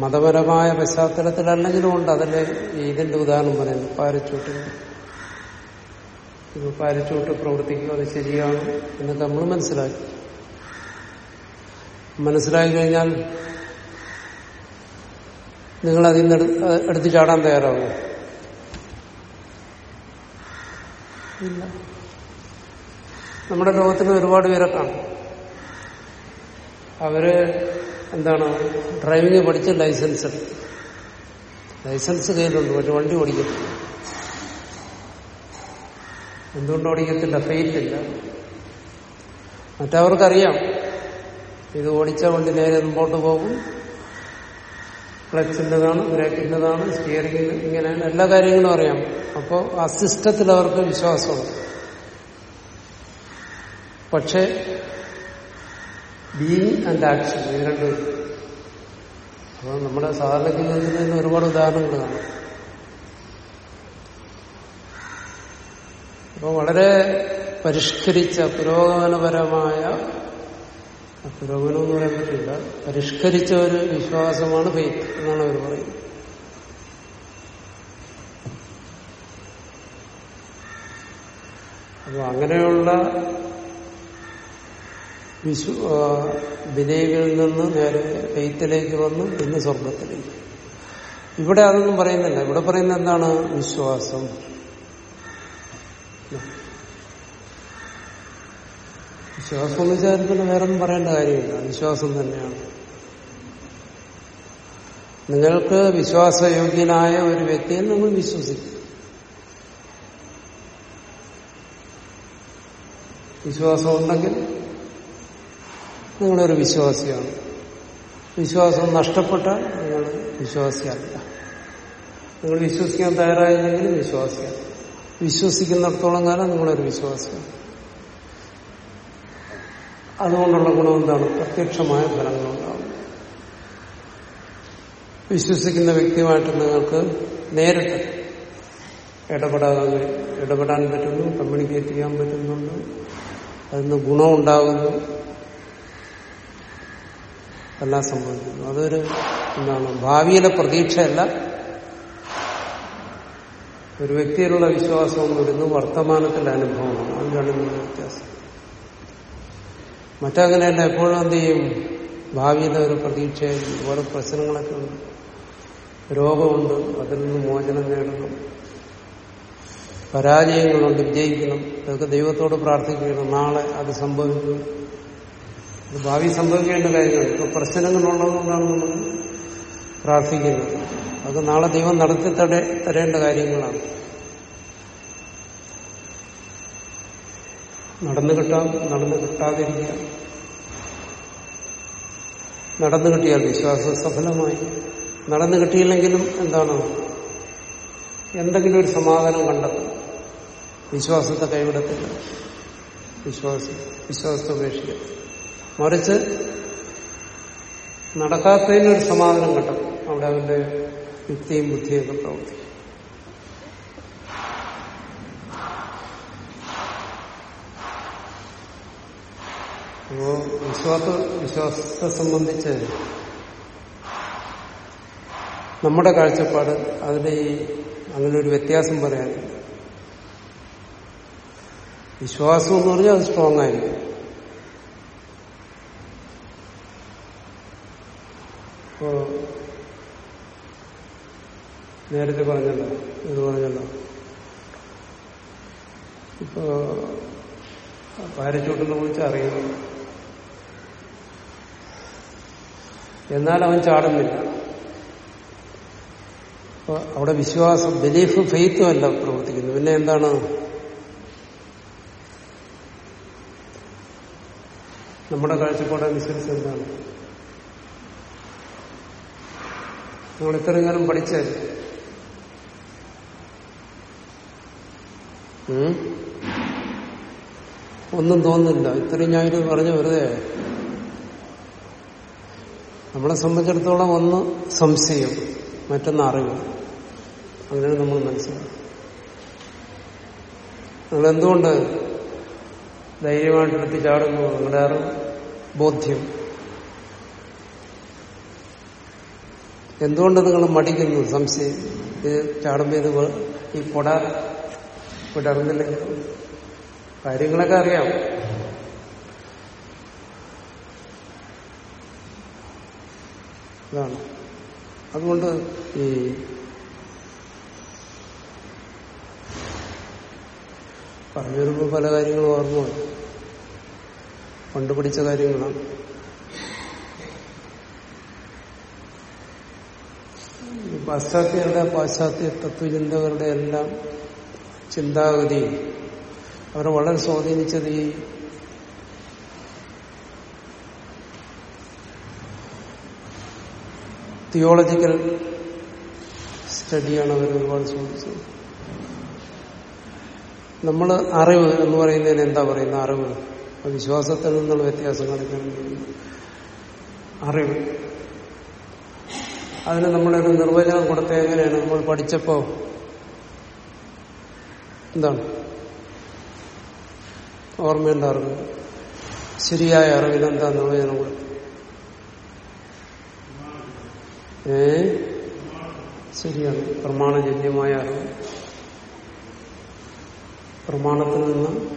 മതപരമായ പശ്ചാത്തലത്തിലല്ലെങ്കിലും ഉണ്ട്. അതിൽ ഇതിന്റെ ഉദാഹരണം പറയുന്നു പാരച്ചൂട്ട്. ഇത് പാരച്ചൂട്ട് പ്രവർത്തിക്കുക അത് ശരിയാണ് എന്നൊക്കെ നമ്മൾ മനസ്സിലാക്കി. മനസ്സിലാക്കി കഴിഞ്ഞാൽ നിങ്ങൾ അതിൽ നിന്ന് എടുത്ത് ചാടാൻ തയ്യാറാവുമോ ഇല്ല. നമ്മുടെ ലോകത്തിൽ ഒരുപാട് പേരെ കാണും അവർ എന്താണ് ഡ്രൈവിംഗ് പഠിച്ച് ലൈസൻസ് ലൈസൻസ് കയ്യിലുണ്ട് പക്ഷെ വണ്ടി ഓടിക്കത്തില്ല. എന്തുകൊണ്ട് ഓടിക്കത്തില്ല? ഫെയിറ്റ് മറ്റവർക്കറിയാം. ഇത് ഓടിച്ച വണ്ടി നേരെ മുമ്പോട്ട് പോകും. ക്ലച്ചിന്റെതാണ് ബ്രേക്കിന്റെതാണ് സ്റ്റിയറിംഗ് ഇങ്ങനെ എല്ലാ കാര്യങ്ങളും അറിയാം. അപ്പോൾ ആ സിസ്റ്റത്തിൽ അവർക്ക് വിശ്വാസമുണ്ട്. പക്ഷെ ബീങ് ആൻഡ് ആക്ഷൻ ഇത് രണ്ടും അപ്പോൾ നമ്മുടെ സാധാരണ ജീവിതത്തിൽ നിന്ന് ഒരുപാട് ഉദാഹരണങ്ങൾ കാണാം. അപ്പോൾ വളരെ പരിഷ്കരിച്ച പുരോഗമനപരമായ പുരോഗമനം എന്ന് പറയാൻ പറ്റില്ല പരിഷ്കരിച്ച ഒരു വിശ്വാസമാണ് ഫെയ്ത്ത് എന്നാണ് അവർ പറയുന്നത്. അപ്പോൾ അങ്ങനെയുള്ള വിശ്വ ബിലീവിൽ നിന്ന് നേരെ എയ്ത്തിലേക്ക് വന്നു പിന്നെ സ്വർഗത്തിലേക്ക് ഇവിടെ അതൊന്നും പറയുന്നില്ല. ഇവിടെ പറയുന്ന എന്താണ്? വിശ്വാസം. വിശ്വാസം എന്ന് വെച്ചാൽ പിന്നെ വേറൊന്നും പറയേണ്ട കാര്യമില്ല. വിശ്വാസം തന്നെയാണ്. നിങ്ങൾക്ക് വിശ്വാസയോഗ്യനായ ഒരു വ്യക്തിയെ നിങ്ങൾ വിശ്വസിക്കും. വിശ്വാസം ഉണ്ടെങ്കിൽ നിങ്ങളൊരു വിശ്വാസിയാണ്. വിശ്വാസം നഷ്ടപ്പെട്ടാൽ നിങ്ങൾ വിശ്വാസിയല്ല നിങ്ങൾ വിശ്വസിക്കാൻ തയ്യാറായില്ലെങ്കിലും വിശ്വാസിയാണ് വിശ്വസിക്കുന്നിടത്തോളം കാലം നിങ്ങളൊരു വിശ്വാസിയാണ്. അതുകൊണ്ടുള്ള ഗുണം എന്താണ്? പ്രത്യക്ഷമായ ഫലങ്ങളുണ്ടാവും വിശ്വസിക്കുന്ന വ്യക്തിയുമായിട്ട് നിങ്ങൾക്ക് നേരിട്ട് ഇടപെടാൻ ഇടപെടാൻ പറ്റുന്നു കമ്മ്യൂണിക്കേറ്റ് ചെയ്യാൻ പറ്റുന്നുണ്ട്. അതിന് ഗുണമുണ്ടാകുന്നു. എല്ലാം സംഭവിക്കുന്നു. അതൊരു എന്താണ് ഭാവിയിലെ പ്രതീക്ഷയല്ല. ഒരു വ്യക്തിയിലുള്ള വിശ്വാസം എന്ന് വർത്തമാനത്തിലെ അനുഭവമാണ്. അത് രണ്ടും വ്യത്യാസം. മറ്റങ്ങനെയല്ല എപ്പോഴും എന്ത് ചെയ്യും? ഭാവിയിലെ ഒരു പ്രതീക്ഷയായിരിക്കും ഓരോ പ്രശ്നങ്ങളൊക്കെ ഉണ്ട്. രോഗമുണ്ട് അതിൽ നിന്ന് മോചനം നേടണം. പരാജയങ്ങളുണ്ട് വിജയിക്കണം. അതൊക്കെ ദൈവത്തോട് പ്രാർത്ഥിക്കണം നാളെ അത് സംഭവിക്കും. അത് ഭാവി സംഭവിക്കേണ്ട കാര്യമാണ് ഇപ്പൊ പ്രശ്നങ്ങളുള്ളതുകൊണ്ടാണ് നമ്മൾ പ്രാർത്ഥിക്കുന്നത്. അത് നാളെ ദൈവം നടത്തി തരേണ്ട കാര്യങ്ങളാണ്. നടന്നു കിട്ടാം നടന്നു കിട്ടാതിരിക്കുക നടന്നു കിട്ടിയാൽ വിശ്വാസം സഫലമായി. നടന്നു കിട്ടിയില്ലെങ്കിലും എന്താണ്? എന്തെങ്കിലും ഒരു സമാധാനം കണ്ടെത്തും. വിശ്വാസത്തെ കൈവിടത്തില്ല. വിശ്വാസം വിശ്വാസത്തെ ഉപേക്ഷിക്കുക മറിച്ച് നടക്കാത്തതിനൊരു സമാധാനം കിട്ടും. അവിടെ അവന്റെ യുക്തിയും ബുദ്ധിയൊക്കെ പ്രവർത്തിക്കും. അപ്പോ വിശ്വാസ വിശ്വാസത്തെ സംബന്ധിച്ച് നമ്മുടെ കാഴ്ചപ്പാട് അതിന്റെ ഈ അങ്ങനെ ഒരു വ്യത്യാസം പറയാനില്ല. വിശ്വാസം എന്ന് പറഞ്ഞാൽ അത് സ്ട്രോങ് ആയിരിക്കും. ഇപ്പോ നേരത്തെ പറഞ്ഞല്ലോ ഇത് പറഞ്ഞല്ലോ. ഇപ്പോ പാരച്ചൂട്ടിനെ കുറിച്ച് അറിയുന്നു എന്നാൽ അവൻ ചാടുന്നില്ല. അപ്പൊ അവിടെ വിശ്വാസം ബിലീഫ് ഫെയ്ത്തും അല്ല പ്രവർത്തിക്കുന്നു പിന്നെ എന്താണ്? നമ്മുടെ കാഴ്ചപ്പാടനുസരിച്ച് എന്താണ്? നമ്മൾ ഇത്രയും കാലം പഠിച്ചാൽ ഒന്നും തോന്നുന്നില്ല. ഇത്രയും ഞാൻ ഇത് പറഞ്ഞു വെറുതെ. നമ്മളെ സംബന്ധിച്ചിടത്തോളം ഒന്ന് സംശയം മറ്റൊന്ന് അറിവ്. അങ്ങനെ നമ്മൾ മനസ്സിലാക്കും നിങ്ങൾ എന്തുകൊണ്ട് ധൈര്യമായിട്ടെടുത്ത് ചാടുന്നു? നിങ്ങളുടെ അറിവ് ബോധ്യം. എന്തുകൊണ്ട് നിങ്ങൾ മടിക്കുന്നു? സംശയം. ഇത് ചാടുമ്പോൾ ഇത് ഈ പൊട വിടർന്നില്ലെങ്കിൽ കാര്യങ്ങളൊക്കെ അറിയാം. ഇതാണ്. അതുകൊണ്ട് ഈ പറഞ്ഞു വരുമ്പോൾ പല കാര്യങ്ങളും ഓർമ്മ. പണ്ട് കാര്യങ്ങളാണ്. പാശ്ചാത്യരുടെ പാശ്ചാത്യ തത്വചിന്തകരുടെ എല്ലാം ചിന്താഗതി. അവരെ വളരെ സ്വാധീനിച്ചത് ഈ തിയോളജിക്കൽ സ്റ്റഡിയാണ് അവർ ഒരുപാട് സ്വാധീനിച്ചത് നമ്മൾ അറിവ് എന്ന് പറയുന്നതിന് എന്താ പറയുന്ന അറിവ്? വിശ്വാസത്തിൽ നിന്നുള്ള വ്യത്യാസം കാണിക്കാൻ അറിവ്. അതിന് നമ്മളൊരു നിർവചനം കൊടുത്ത എങ്ങനെയാണ്? നമ്മൾ പഠിച്ചപ്പോ എന്താണ്? ഓർമ്മയുണ്ട് അറിവ്? ശരിയായ അറിവിന് എന്താ നിർവചനം കൊടുത്തു ഏ? ശരിയാണ്. പ്രമാണജന്യമായ അറിവ്. പ്രമാണത്തിൽ നിന്ന്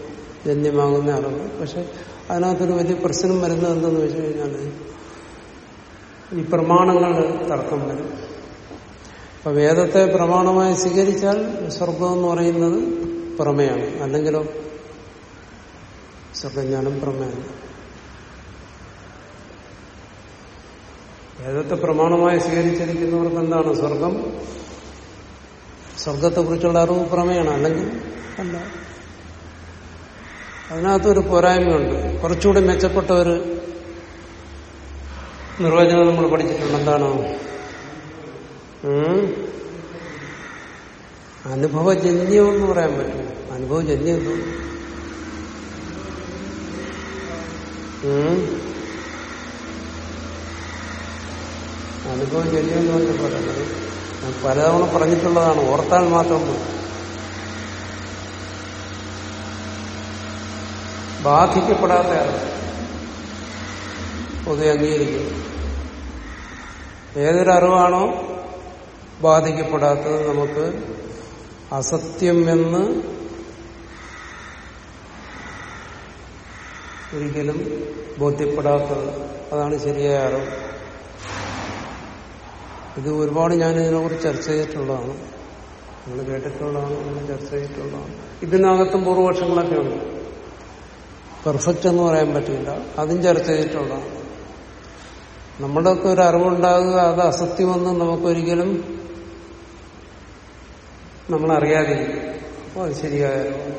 ജന്യമാകുന്ന അറിവ്. പക്ഷെ അതിനകത്തൊരു വലിയ പ്രശ്നം വരുന്നത് എന്തെന്ന് വെച്ച് കഴിഞ്ഞാൽ ഈ പ്രമാണങ്ങൾ തർക്കം വരും അപ്പൊ വേദത്തെ പ്രമാണമായി സ്വീകരിച്ചാൽ സ്വർഗം എന്ന് പറയുന്നത് പ്രമേയാണ്. അല്ലെങ്കിലോ സ്വർഗജ്ഞാനം പ്രമേയാണ്. വേദത്തെ പ്രമാണമായി സ്വീകരിച്ചിരിക്കുന്നവർക്ക് എന്താണ്? സ്വർഗം സ്വർഗത്തെക്കുറിച്ചുള്ള അറിവ് പ്രമേയാണ്. അല്ലെങ്കിൽ അല്ല. അതിനകത്തൊരു പോരായ്മയുണ്ട്. കുറച്ചുകൂടി മെച്ചപ്പെട്ട ഒരു നിർവചനം നമ്മൾ പഠിച്ചിട്ടുണ്ട്. എന്താണ്? അനുഭവജന്യം എന്ന് പറയാൻ പറ്റും. അനുഭവജന്യം? അനുഭവജന്യം എന്ന് പറഞ്ഞ പറയുന്നത് പലതവണ പറഞ്ഞിട്ടുള്ളതാണ്. ഓർത്താൽ മാത്രം മതി. ബാധിക്കപ്പെടാത്ത അറിവ് പൊതുവെ ഏതൊരു ഏതൊരറിവാണോ ബാധിക്കപ്പെടാത്തത് നമുക്ക് അസത്യം എന്ന് ഒരിക്കലും ബോധ്യപ്പെടാത്തത്. അതാണ് ശരിയായ അറിവ്. ഇത് ഒരുപാട് ഞാൻ ഇതിനെക്കുറിച്ച് ചർച്ച ചെയ്തിട്ടുള്ളതാണ്. നമ്മൾ കേട്ടിട്ടുള്ളതാണ് നമ്മൾ ചർച്ച ചെയ്തിട്ടുള്ളതാണ്. ഇതിനകത്തും പൂർവപക്ഷങ്ങളൊക്കെ ഉണ്ട്. പെർഫെക്റ്റ് എന്ന് പറയാൻ പറ്റില്ല. അതും ചർച്ച ചെയ്തിട്ടുള്ളതാണ്. നമ്മുടെയൊക്കെ ഒരു അറിവുണ്ടാകുക അത് അസത്യമെന്ന് നമുക്കൊരിക്കലും നമ്മളറിയാതിരിക്കും. അപ്പോൾ അത് ശരിയായ അറിവാണ്.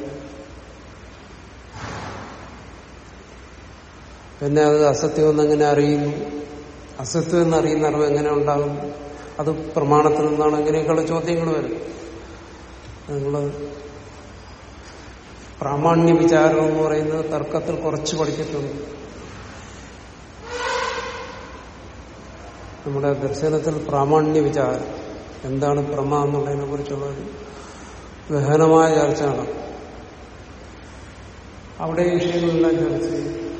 പിന്നെ അത് അസത്യമെന്ന് എങ്ങനെ അറിയും? അസത്യം എന്നറിയുന്ന അറിവ് എങ്ങനെ ഉണ്ടാകും? അത് പ്രമാണത്തിൽ നിന്നാണ് എങ്ങനെയൊക്കെയുള്ള ചോദ്യങ്ങൾ വരും നിങ്ങൾ പ്രാമാണ്യ വിചാരം എന്ന് പറയുന്നത് തർക്കത്തിൽ കുറച്ച് പഠിച്ചിട്ടുണ്ട്. നമ്മുടെ ദർശനത്തിൽ പ്രാമാണ്യ വിചാരം. എന്താണ് പ്രമ എന്നുള്ളതിനെ കുറിച്ചുള്ള ഒരു ഗഹനമായ ചർച്ച അവിടെ ഈ വിഷയങ്ങളെല്ലാം ചർച്ച ചെയ്യും.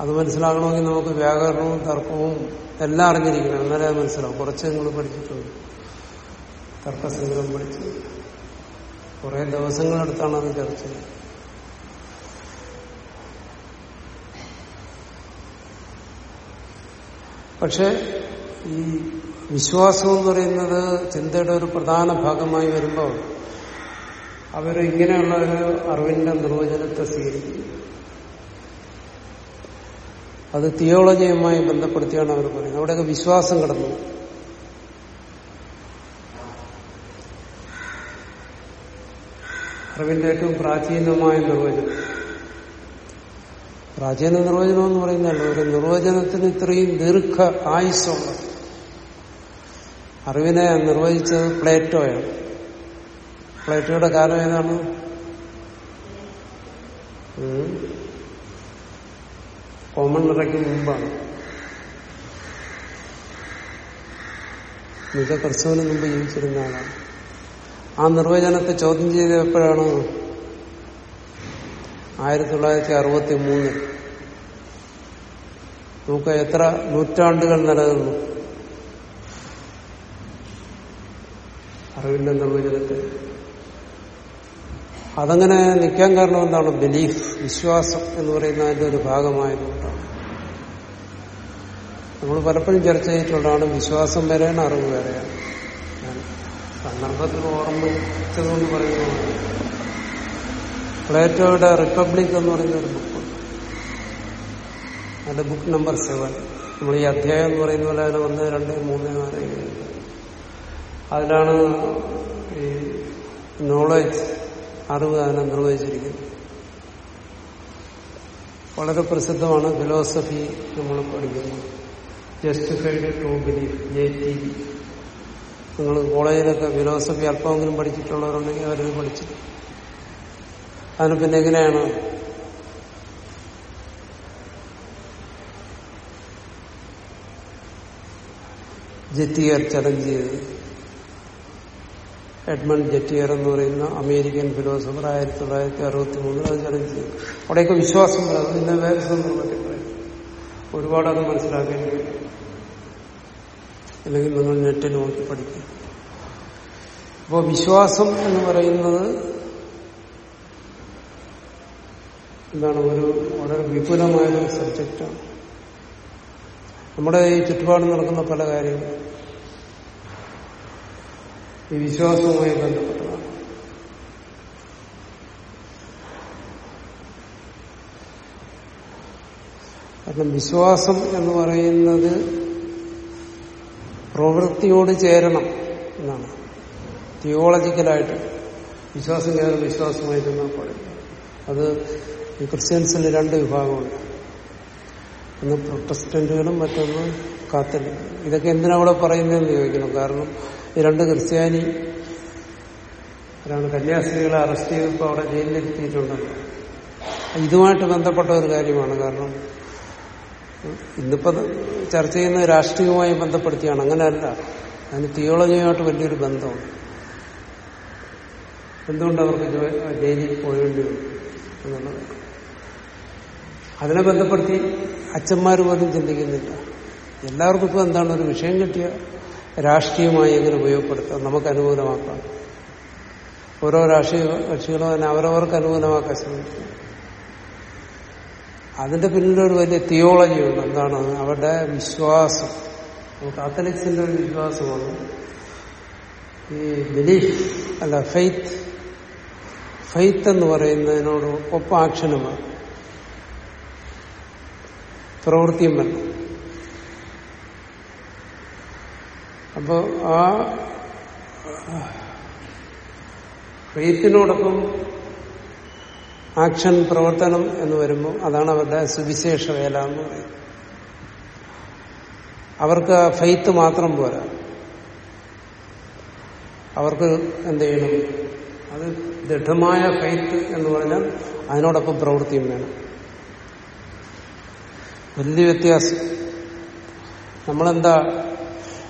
അത് മനസ്സിലാകണമെങ്കിൽ നമുക്ക് വ്യാകരണവും തർക്കവും എല്ലാം അറിഞ്ഞിരിക്കണം. എന്നാലേ അത് മനസ്സിലാവും. കുറച്ച് നിങ്ങൾ പഠിച്ചിട്ടുണ്ട് തർക്കസംഗ്രഹം പഠിച്ചു കുറെ ദിവസങ്ങളെടുത്താണ് അത് ചർച്ച ചെയ്യുന്നത് പക്ഷെ ഈ വിശ്വാസം എന്ന് പറയുന്നത് ചിന്തയുടെ ഒരു പ്രധാന ഭാഗമായി വരുമ്പോൾ അവർ ഇങ്ങനെയുള്ള ഒരു അറിവിന്റെ നിർവചനത്തെ സ്വീകരിക്കും. അത് തിയോളജിയുമായി ബന്ധപ്പെടുത്തിയാണ് അവർ പറയുന്നത്. അവിടെയൊക്കെ വിശ്വാസം കിടന്നു. അറിവിന്റെ ഏറ്റവും പ്രാചീനമായ നിർവചനം. പ്രാചീന നിർവചനം എന്ന് പറയുന്നതല്ല ഒരു നിർവചനത്തിന് ഇത്രയും ദീർഘ ആയുസ്സുള്ള അറിവിനെ നിർവചിച്ചത് പ്ലേറ്റോയാണ്. പ്ലേറ്റോയുടെ കാലം ഏതാണ്? കോമൺ ഇറയ്ക്ക് മുമ്പാണ്. മിക ക്രിസ്തുവിന് മുമ്പ് ജീവിച്ചിരുന്ന ആളാണ്. ആ നിർവചനത്തെ ചോദ്യം ചെയ്ത് എപ്പോഴാണ്? ആയിരത്തി തൊള്ളായിരത്തി അറുപത്തി മൂന്നിൽ നമുക്ക് എത്ര നൂറ്റാണ്ടുകൾ നിലനിന്നു അറിവിന്റെ നിർവചനത്തിൽ അതങ്ങനെ നിൽക്കാൻ കാരണം എന്താണ്? ബിലീഫ് വിശ്വാസം എന്ന് പറയുന്ന അതിന്റെ ഒരു ഭാഗമായതുകൊണ്ടാണ് നമ്മൾ പലപ്പോഴും ചർച്ച ചെയ്തിട്ടുള്ളതാണ് വിശ്വാസം വരെയാണ് അറിവ് വരെയാണ്. സന്ദർഭത്തിൽ ഓർമ്മിച്ചതുകൊണ്ട് പറയുന്നത് പ്ലേറ്റോയുടെ റിപ്പബ്ലിക് എന്ന് പറയുന്ന ഒരു ബുക്ക് അതിന്റെ ബുക്ക് നമ്പർ സെവൻ നമ്മൾ ഈ അധ്യായം എന്ന് പറയുന്ന പോലെ അതിൽ ഒന്ന് രണ്ട് മൂന്ന് നാല് അതിലാണ് ഈ നോളജ് അറിവ് അതിനെ നിർവഹിച്ചിരിക്കുന്നത്. വളരെ പ്രസിദ്ധമാണ് ഫിലോസഫി നമ്മൾ പഠിക്കുന്നത്. Justified true belief J T നിങ്ങൾ കോളേജിലൊക്കെ ഫിലോസഫി അല്പമെങ്കിലും പഠിച്ചിട്ടുള്ളവരുണ്ടെങ്കിൽ അവരത് പഠിച്ചു അതിന് പിന്നെ എങ്ങനെയാണ്? ജെറ്റിയർ ചലഞ്ച് ചെയ്ത്. എഡ്മണ്ട് ജെറ്റിയർ എന്ന് പറയുന്ന അമേരിക്കൻ ഫിലോസഫർ ആയിരത്തി തൊള്ളായിരത്തി അറുപത്തി മൂന്നിൽ അത് ചലഞ്ച് ചെയ്തു. അവിടെയൊക്കെ വിശ്വാസം വരാം അതിന്റെ വേറെ ഒരുപാട് അത് മനസ്സിലാക്കേണ്ടി വരും. അല്ലെങ്കിൽ നിങ്ങൾ നെറ്റിൽ നോക്കി പഠിക്കും. അപ്പോൾ വിശ്വാസം എന്ന് പറയുന്നത് എന്താണ് ഒരു വളരെ വിപുലമായൊരു സബ്ജക്റ്റാണ് നമ്മുടെ ഈ ചുറ്റുപാട് നടക്കുന്ന പല കാര്യങ്ങളും ഈ വിശ്വാസവുമായി ബന്ധപ്പെട്ടതാണ്. കാരണം വിശ്വാസം എന്ന് പറയുന്നത് പ്രവൃത്തിയോട് ചേരണം എന്നാണ്. തിയോളജിക്കലായിട്ട് വിശ്വാസം കേവലം വിശ്വാസമായിരുന്നാൽ പറയുന്നത്. അത് ഈ ക്രിസ്ത്യൻസിന് രണ്ട് വിഭാഗമുണ്ട്. ഒന്ന് പ്രൊട്ടസ്റ്റന്റുകളും മറ്റൊന്ന് കാത്തലിക് ഇതൊക്കെ എന്തിനാ അവിടെ പറയുന്നതെന്ന് ചോദിക്കണം. കാരണം ഈ രണ്ട് ക്രിസ്ത്യാനി ഒരാണ് കന്യാസ്ത്രീകളെ അറസ്റ്റ് ചെയ്തപ്പോൾ അവിടെ ജയിലിലെത്തിയിട്ടുണ്ടല്ലോ ഇതുമായിട്ട് ബന്ധപ്പെട്ട ഒരു കാര്യമാണ്. കാരണം ഇന്നിപ്പോ ചർച്ച ചെയ്യുന്ന രാഷ്ട്രീയവുമായി ബന്ധപ്പെടുത്തിയാണ്. അങ്ങനെയല്ല. അതിന് തിയോളജിയുമായിട്ട് വലിയൊരു ബന്ധമാണ് എന്തുകൊണ്ട് അവർക്ക് ജയിലിൽ പോയേണ്ടി വന്നു എന്നുള്ളത് അതിനെ ബന്ധപ്പെടുത്തി അച്ഛന്മാർ പോലും ചിന്തിക്കുന്നില്ല. എല്ലാവർക്കും ഇപ്പോൾ എന്താണ് ഒരു വിഷയം കിട്ടിയ? രാഷ്ട്രീയമായി എങ്ങനെ ഉപയോഗപ്പെടുത്താം? നമുക്ക് അനുകൂലമാക്കാം. ഓരോ രാഷ്ട്രീയ കക്ഷികളും തന്നെ അവരവർക്ക് അനുകൂലമാക്കാൻ ശ്രമിക്കും. അതിന്റെ പിന്നിലൊരു വലിയ തിയോളജി ഉണ്ട്. എന്താണ്? അവരുടെ വിശ്വാസം. കാത്തലിക്സിന്റെ ഒരു വിശ്വാസമാണ്. ഈ ബിലീഫ് അല്ല ഫെയ്ത്ത്. ഫെയ്ത്ത് എന്ന് പറയുന്നതിനോട് ഒപ്പം ആക്ഷനുമാണ് പ്രവൃത്തിയും വരണം അപ്പോ ആ ഫെയ്ത്തിനോടൊപ്പം ആക്ഷൻ പ്രവർത്തനം എന്ന് വരുമ്പോൾ അതാണ് അവരുടെ സുവിശേഷ വേല എന്ന് പറയുന്നത്. അവർക്ക് ഫെയ്ത്ത് മാത്രം പോരാ. അവർക്ക് എന്ത് ചെയ്യണം? അത് ദൃഢമായ ഫെയ്ത്ത് എന്ന് പറഞ്ഞാൽ അതിനോടൊപ്പം പ്രവൃത്തിയും വേണം. വലിയ വ്യത്യാസം. നമ്മളെന്താ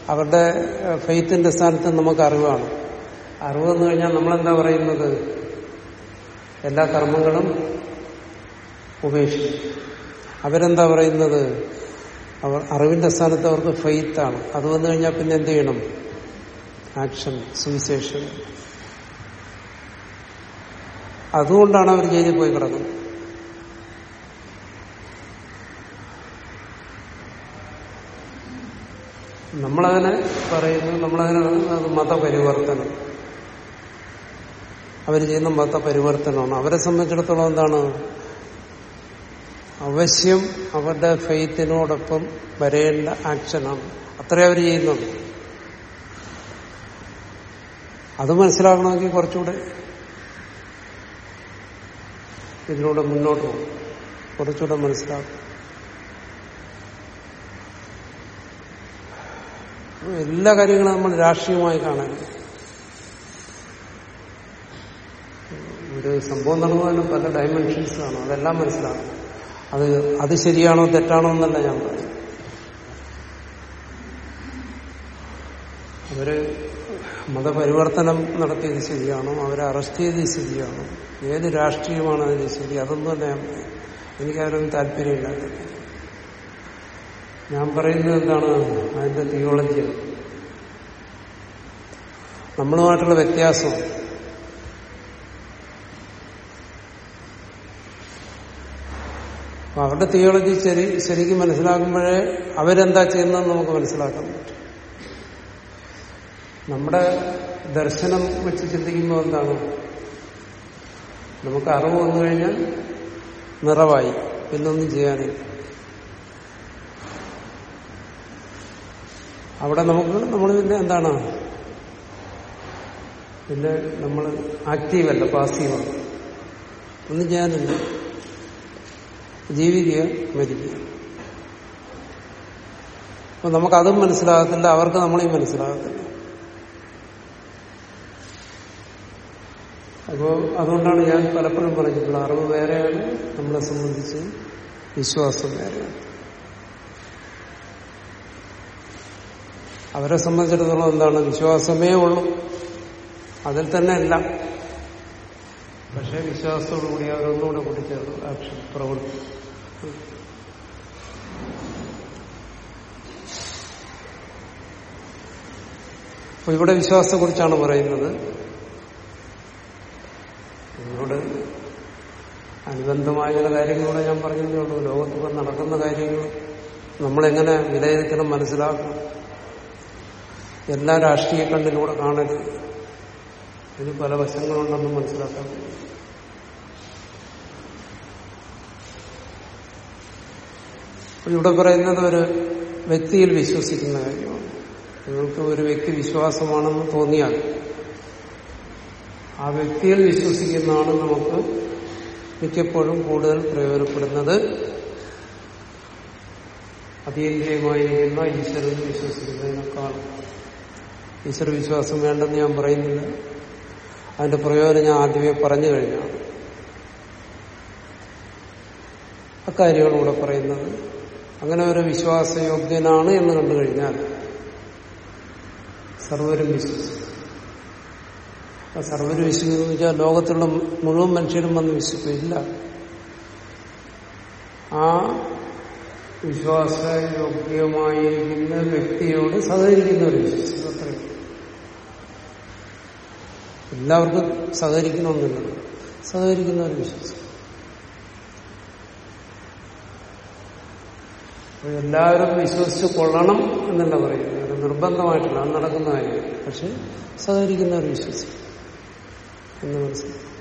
അവരുടെ ഫെയ്ത്തിന്റെ സ്ഥാനത്ത് നമുക്ക് അറിവാണ് അറിവെന്ന് കഴിഞ്ഞാൽ നമ്മളെന്താ പറയുന്നത്? എല്ലാ കർമ്മങ്ങളും ഉപേക്ഷിക്കും. അവരെന്താ പറയുന്നത്? അവർ അറിവിന്റെ സ്ഥാനത്ത് അവർക്ക് ഫെയ്ത്താണ്. അത് വന്നു കഴിഞ്ഞാൽ പിന്നെ എന്ത് ചെയ്യണം? ആക്ഷൻ സുവിശേഷൻ അതുകൊണ്ടാണ് അവർ ജയിലിൽ പോയി കിടക്കുന്നത്. നമ്മളതിനെ പറയുന്നു നമ്മളതിനെ അത് മതപരിവർത്തനം. അവർ ചെയ്യുന്ന മതപരിവർത്തനമാണ്. അവരെ സംബന്ധിച്ചിടത്തോളം എന്താണ്? അവശ്യം അവരുടെ ഫെയ്ത്തിനോടൊപ്പം വരേണ്ട ആക്ഷനാണ്. അത്രേ അവർ ചെയ്യുന്നത് അത് മനസ്സിലാക്കണമെങ്കിൽ കുറച്ചുകൂടെ ഇതിലൂടെ മുന്നോട്ട് പോകും കുറച്ചുകൂടെ മനസ്സിലാക്കും എല്ലാ കാര്യങ്ങളും നമ്മൾ രാഷ്ട്രീയമായി കാണരുത് ഒരു സംഭവം നടന്നതിന് പല ഡയമെൻഷൻസ് ആണ്. അതെല്ലാം മനസ്സിലാകും. അത് അത് ശരിയാണോ തെറ്റാണോ എന്നല്ല ഞാൻ പറയും. അവർ മതപരിവർത്തനം നടത്തിയത് ശരിയാണോ അവരെ അറസ്റ്റ് ചെയ്തത് ശരിയാണോ ഏത് രാഷ്ട്രീയമാണ് അതിന് ശരി അതൊന്നും തന്നെ എനിക്കതിലൊന്നും താല്പര്യമില്ലാത്ത ഞാൻ പറയുന്നത് എന്താണ്? അതിന്റെ തിയോളജി. നമ്മളുമായിട്ടുള്ള വ്യത്യാസം. അവരുടെ തിയോളജി ശരി ശരിക്കും മനസ്സിലാക്കുമ്പോഴേ അവരെന്താ ചെയ്യുന്നതെന്ന് നമുക്ക് മനസ്സിലാക്കാൻ പറ്റും. നമ്മുടെ ദർശനം വെച്ച് ചിന്തിക്കുമ്പോൾ എന്താണ്? നമുക്ക് അറിവ് വന്നു കഴിഞ്ഞാൽ നിറവായി. പിന്നൊന്നും ചെയ്യാനില്ല. അവിടെ നമുക്ക് നമ്മൾ പിന്നെ എന്താണ് പിന്നെ നമ്മൾ ആക്റ്റീവല്ല പാസീവാണ് ഒന്നും ചെയ്യാനില്ല. ജീവിക്കുക മരിക്കുക. അപ്പൊ നമുക്കതും മനസ്സിലാകത്തില്ല അവർക്ക് നമ്മളെയും മനസ്സിലാകത്തില്ല. അപ്പോ അതുകൊണ്ടാണ് ഞാൻ പലപ്പോഴും പറഞ്ഞിട്ടുള്ളത് അറിവ് വേറെയാണ് നമ്മളെ സംബന്ധിച്ച് വിശ്വാസം വേറെയാണ്. അവരെ സംബന്ധിച്ചിടത്തോളം എന്താണ്? വിശ്വാസമേ ഉള്ളൂ. അതിൽ തന്നെ എല്ലാം പക്ഷെ വിശ്വാസത്തോടുകൂടി അവരൊന്നുകൂടെ കൂട്ടിച്ചേർന്നു ആക്ഷൻ പ്രവൃത്തി അപ്പൊ ഇവിടെ വിശ്വാസത്തെ കുറിച്ചാണ് പറയുന്നത്. ഇതിനോട് അനുബന്ധമായ ചില കാര്യങ്ങളൂടെ ഞാൻ പറഞ്ഞതേ ഉള്ളൂ. ലോകത്തിപ്പോൾ നടക്കുന്ന കാര്യങ്ങൾ നമ്മളെങ്ങനെ വിലയിരുത്തണം മനസ്സിലാക്കണം. എല്ലാ രാഷ്ട്രീയ കണ്ണിലൂടെ കാണരുത്. ഇതിന് പല വശങ്ങളുണ്ടെന്ന് മനസ്സിലാക്കാൻ ഇവിടെ പറയുന്നത് ഒരു വ്യക്തിയിൽ വിശ്വസിക്കുന്ന കാര്യമാണ്. നിങ്ങൾക്ക് ഒരു വ്യക്തി വിശ്വാസമാണെന്ന് തോന്നിയാൽ ആ വ്യക്തിയിൽ വിശ്വസിക്കുന്നതാണ് നമുക്ക് മിക്കപ്പോഴും കൂടുതൽ പ്രയോജനപ്പെടുന്നത് അതീന്ദ്രിയമായിരിക്കുന്ന ഈശ്വരൻ വിശ്വസിക്കുന്നതിനേക്കാൾ ഈശ്വര വിശ്വാസം വേണ്ടെന്ന് ഞാൻ പറയുന്നില്ല. അതിന്റെ പ്രയോജനം ഞാൻ ആദ്യമേ പറഞ്ഞു കഴിഞ്ഞാണ് അക്കാര്യമാണ് ഇവിടെ പറയുന്നത് അങ്ങനെ ഒരു വിശ്വാസയോഗ്യനാണ് എന്ന് കണ്ടു കഴിഞ്ഞാൽ സർവരും വിശ്വസിക്കും. സർവരും വിശ്വസിക്കുന്നു വെച്ചാൽ ലോകത്തുള്ള മുഴുവൻ മനുഷ്യരും വന്ന് വിശ്വസിക്കില്ല. ആ വിശ്വാസയോഗ്യമായിരിക്കുന്ന വ്യക്തിയോട് സഹകരിക്കുന്നവർ വിശ്വസിക്കും. അത്രയും എല്ലാവർക്കും സഹകരിക്കണമെന്നില്ല. സഹകരിക്കുന്നവർ വിശ്വസിക്കും. എല്ലാവരും വിശ്വസിച്ച് കൊള്ളണം എന്നല്ല പറയുന്നത്. അത് നിർബന്ധമായിട്ടില്ല. അത് നടക്കുന്ന കാര്യം പക്ഷെ സഹകരിക്കുന്നവർ വിശ്വസിക്കും. എന്ന് മനസ്സിലാക്കും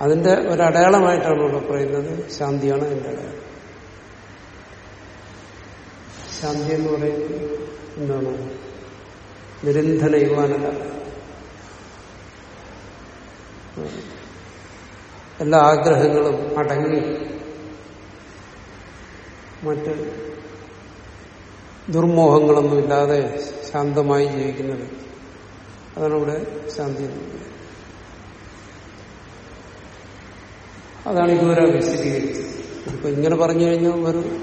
അതിന്റെ ഒരടയാളമായിട്ടാണ് ഇവിടെ പറയുന്നത് ശാന്തിയാണ് അതിന്റെ അടയാളം. ശാന്തി എന്ന് പറയുന്നത് എന്താണ്? നിരന്ധന യുവാനല്ല. എല്ലാ ആഗ്രഹങ്ങളും അടങ്ങി. മറ്റ് ദുർമോഹങ്ങളൊന്നുമില്ലാതെ ശാന്തമായി ജീവിക്കുന്ന വ്യക്തി അതാണ് ഇവിടെ ശാന്തി അതാണ് ഇതുവരെ വിശദീകരിച്ചത്. ഇപ്പൊ ഇങ്ങനെ പറഞ്ഞു കഴിഞ്ഞാൽ ഒരു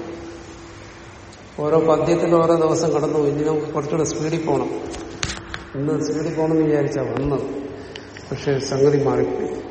ഓരോ പദ്യത്തിലും ഓരോ ദിവസം കടന്നു. ഇനി നമുക്ക് കുറച്ചുകൂടെ സ്പീഡിൽ പോകണം. ഇന്ന് സ്പീഡിൽ പോകണമെന്ന് വിചാരിച്ചാ വന്നത്. പക്ഷെ സംഗതി മാറിപ്പോയി.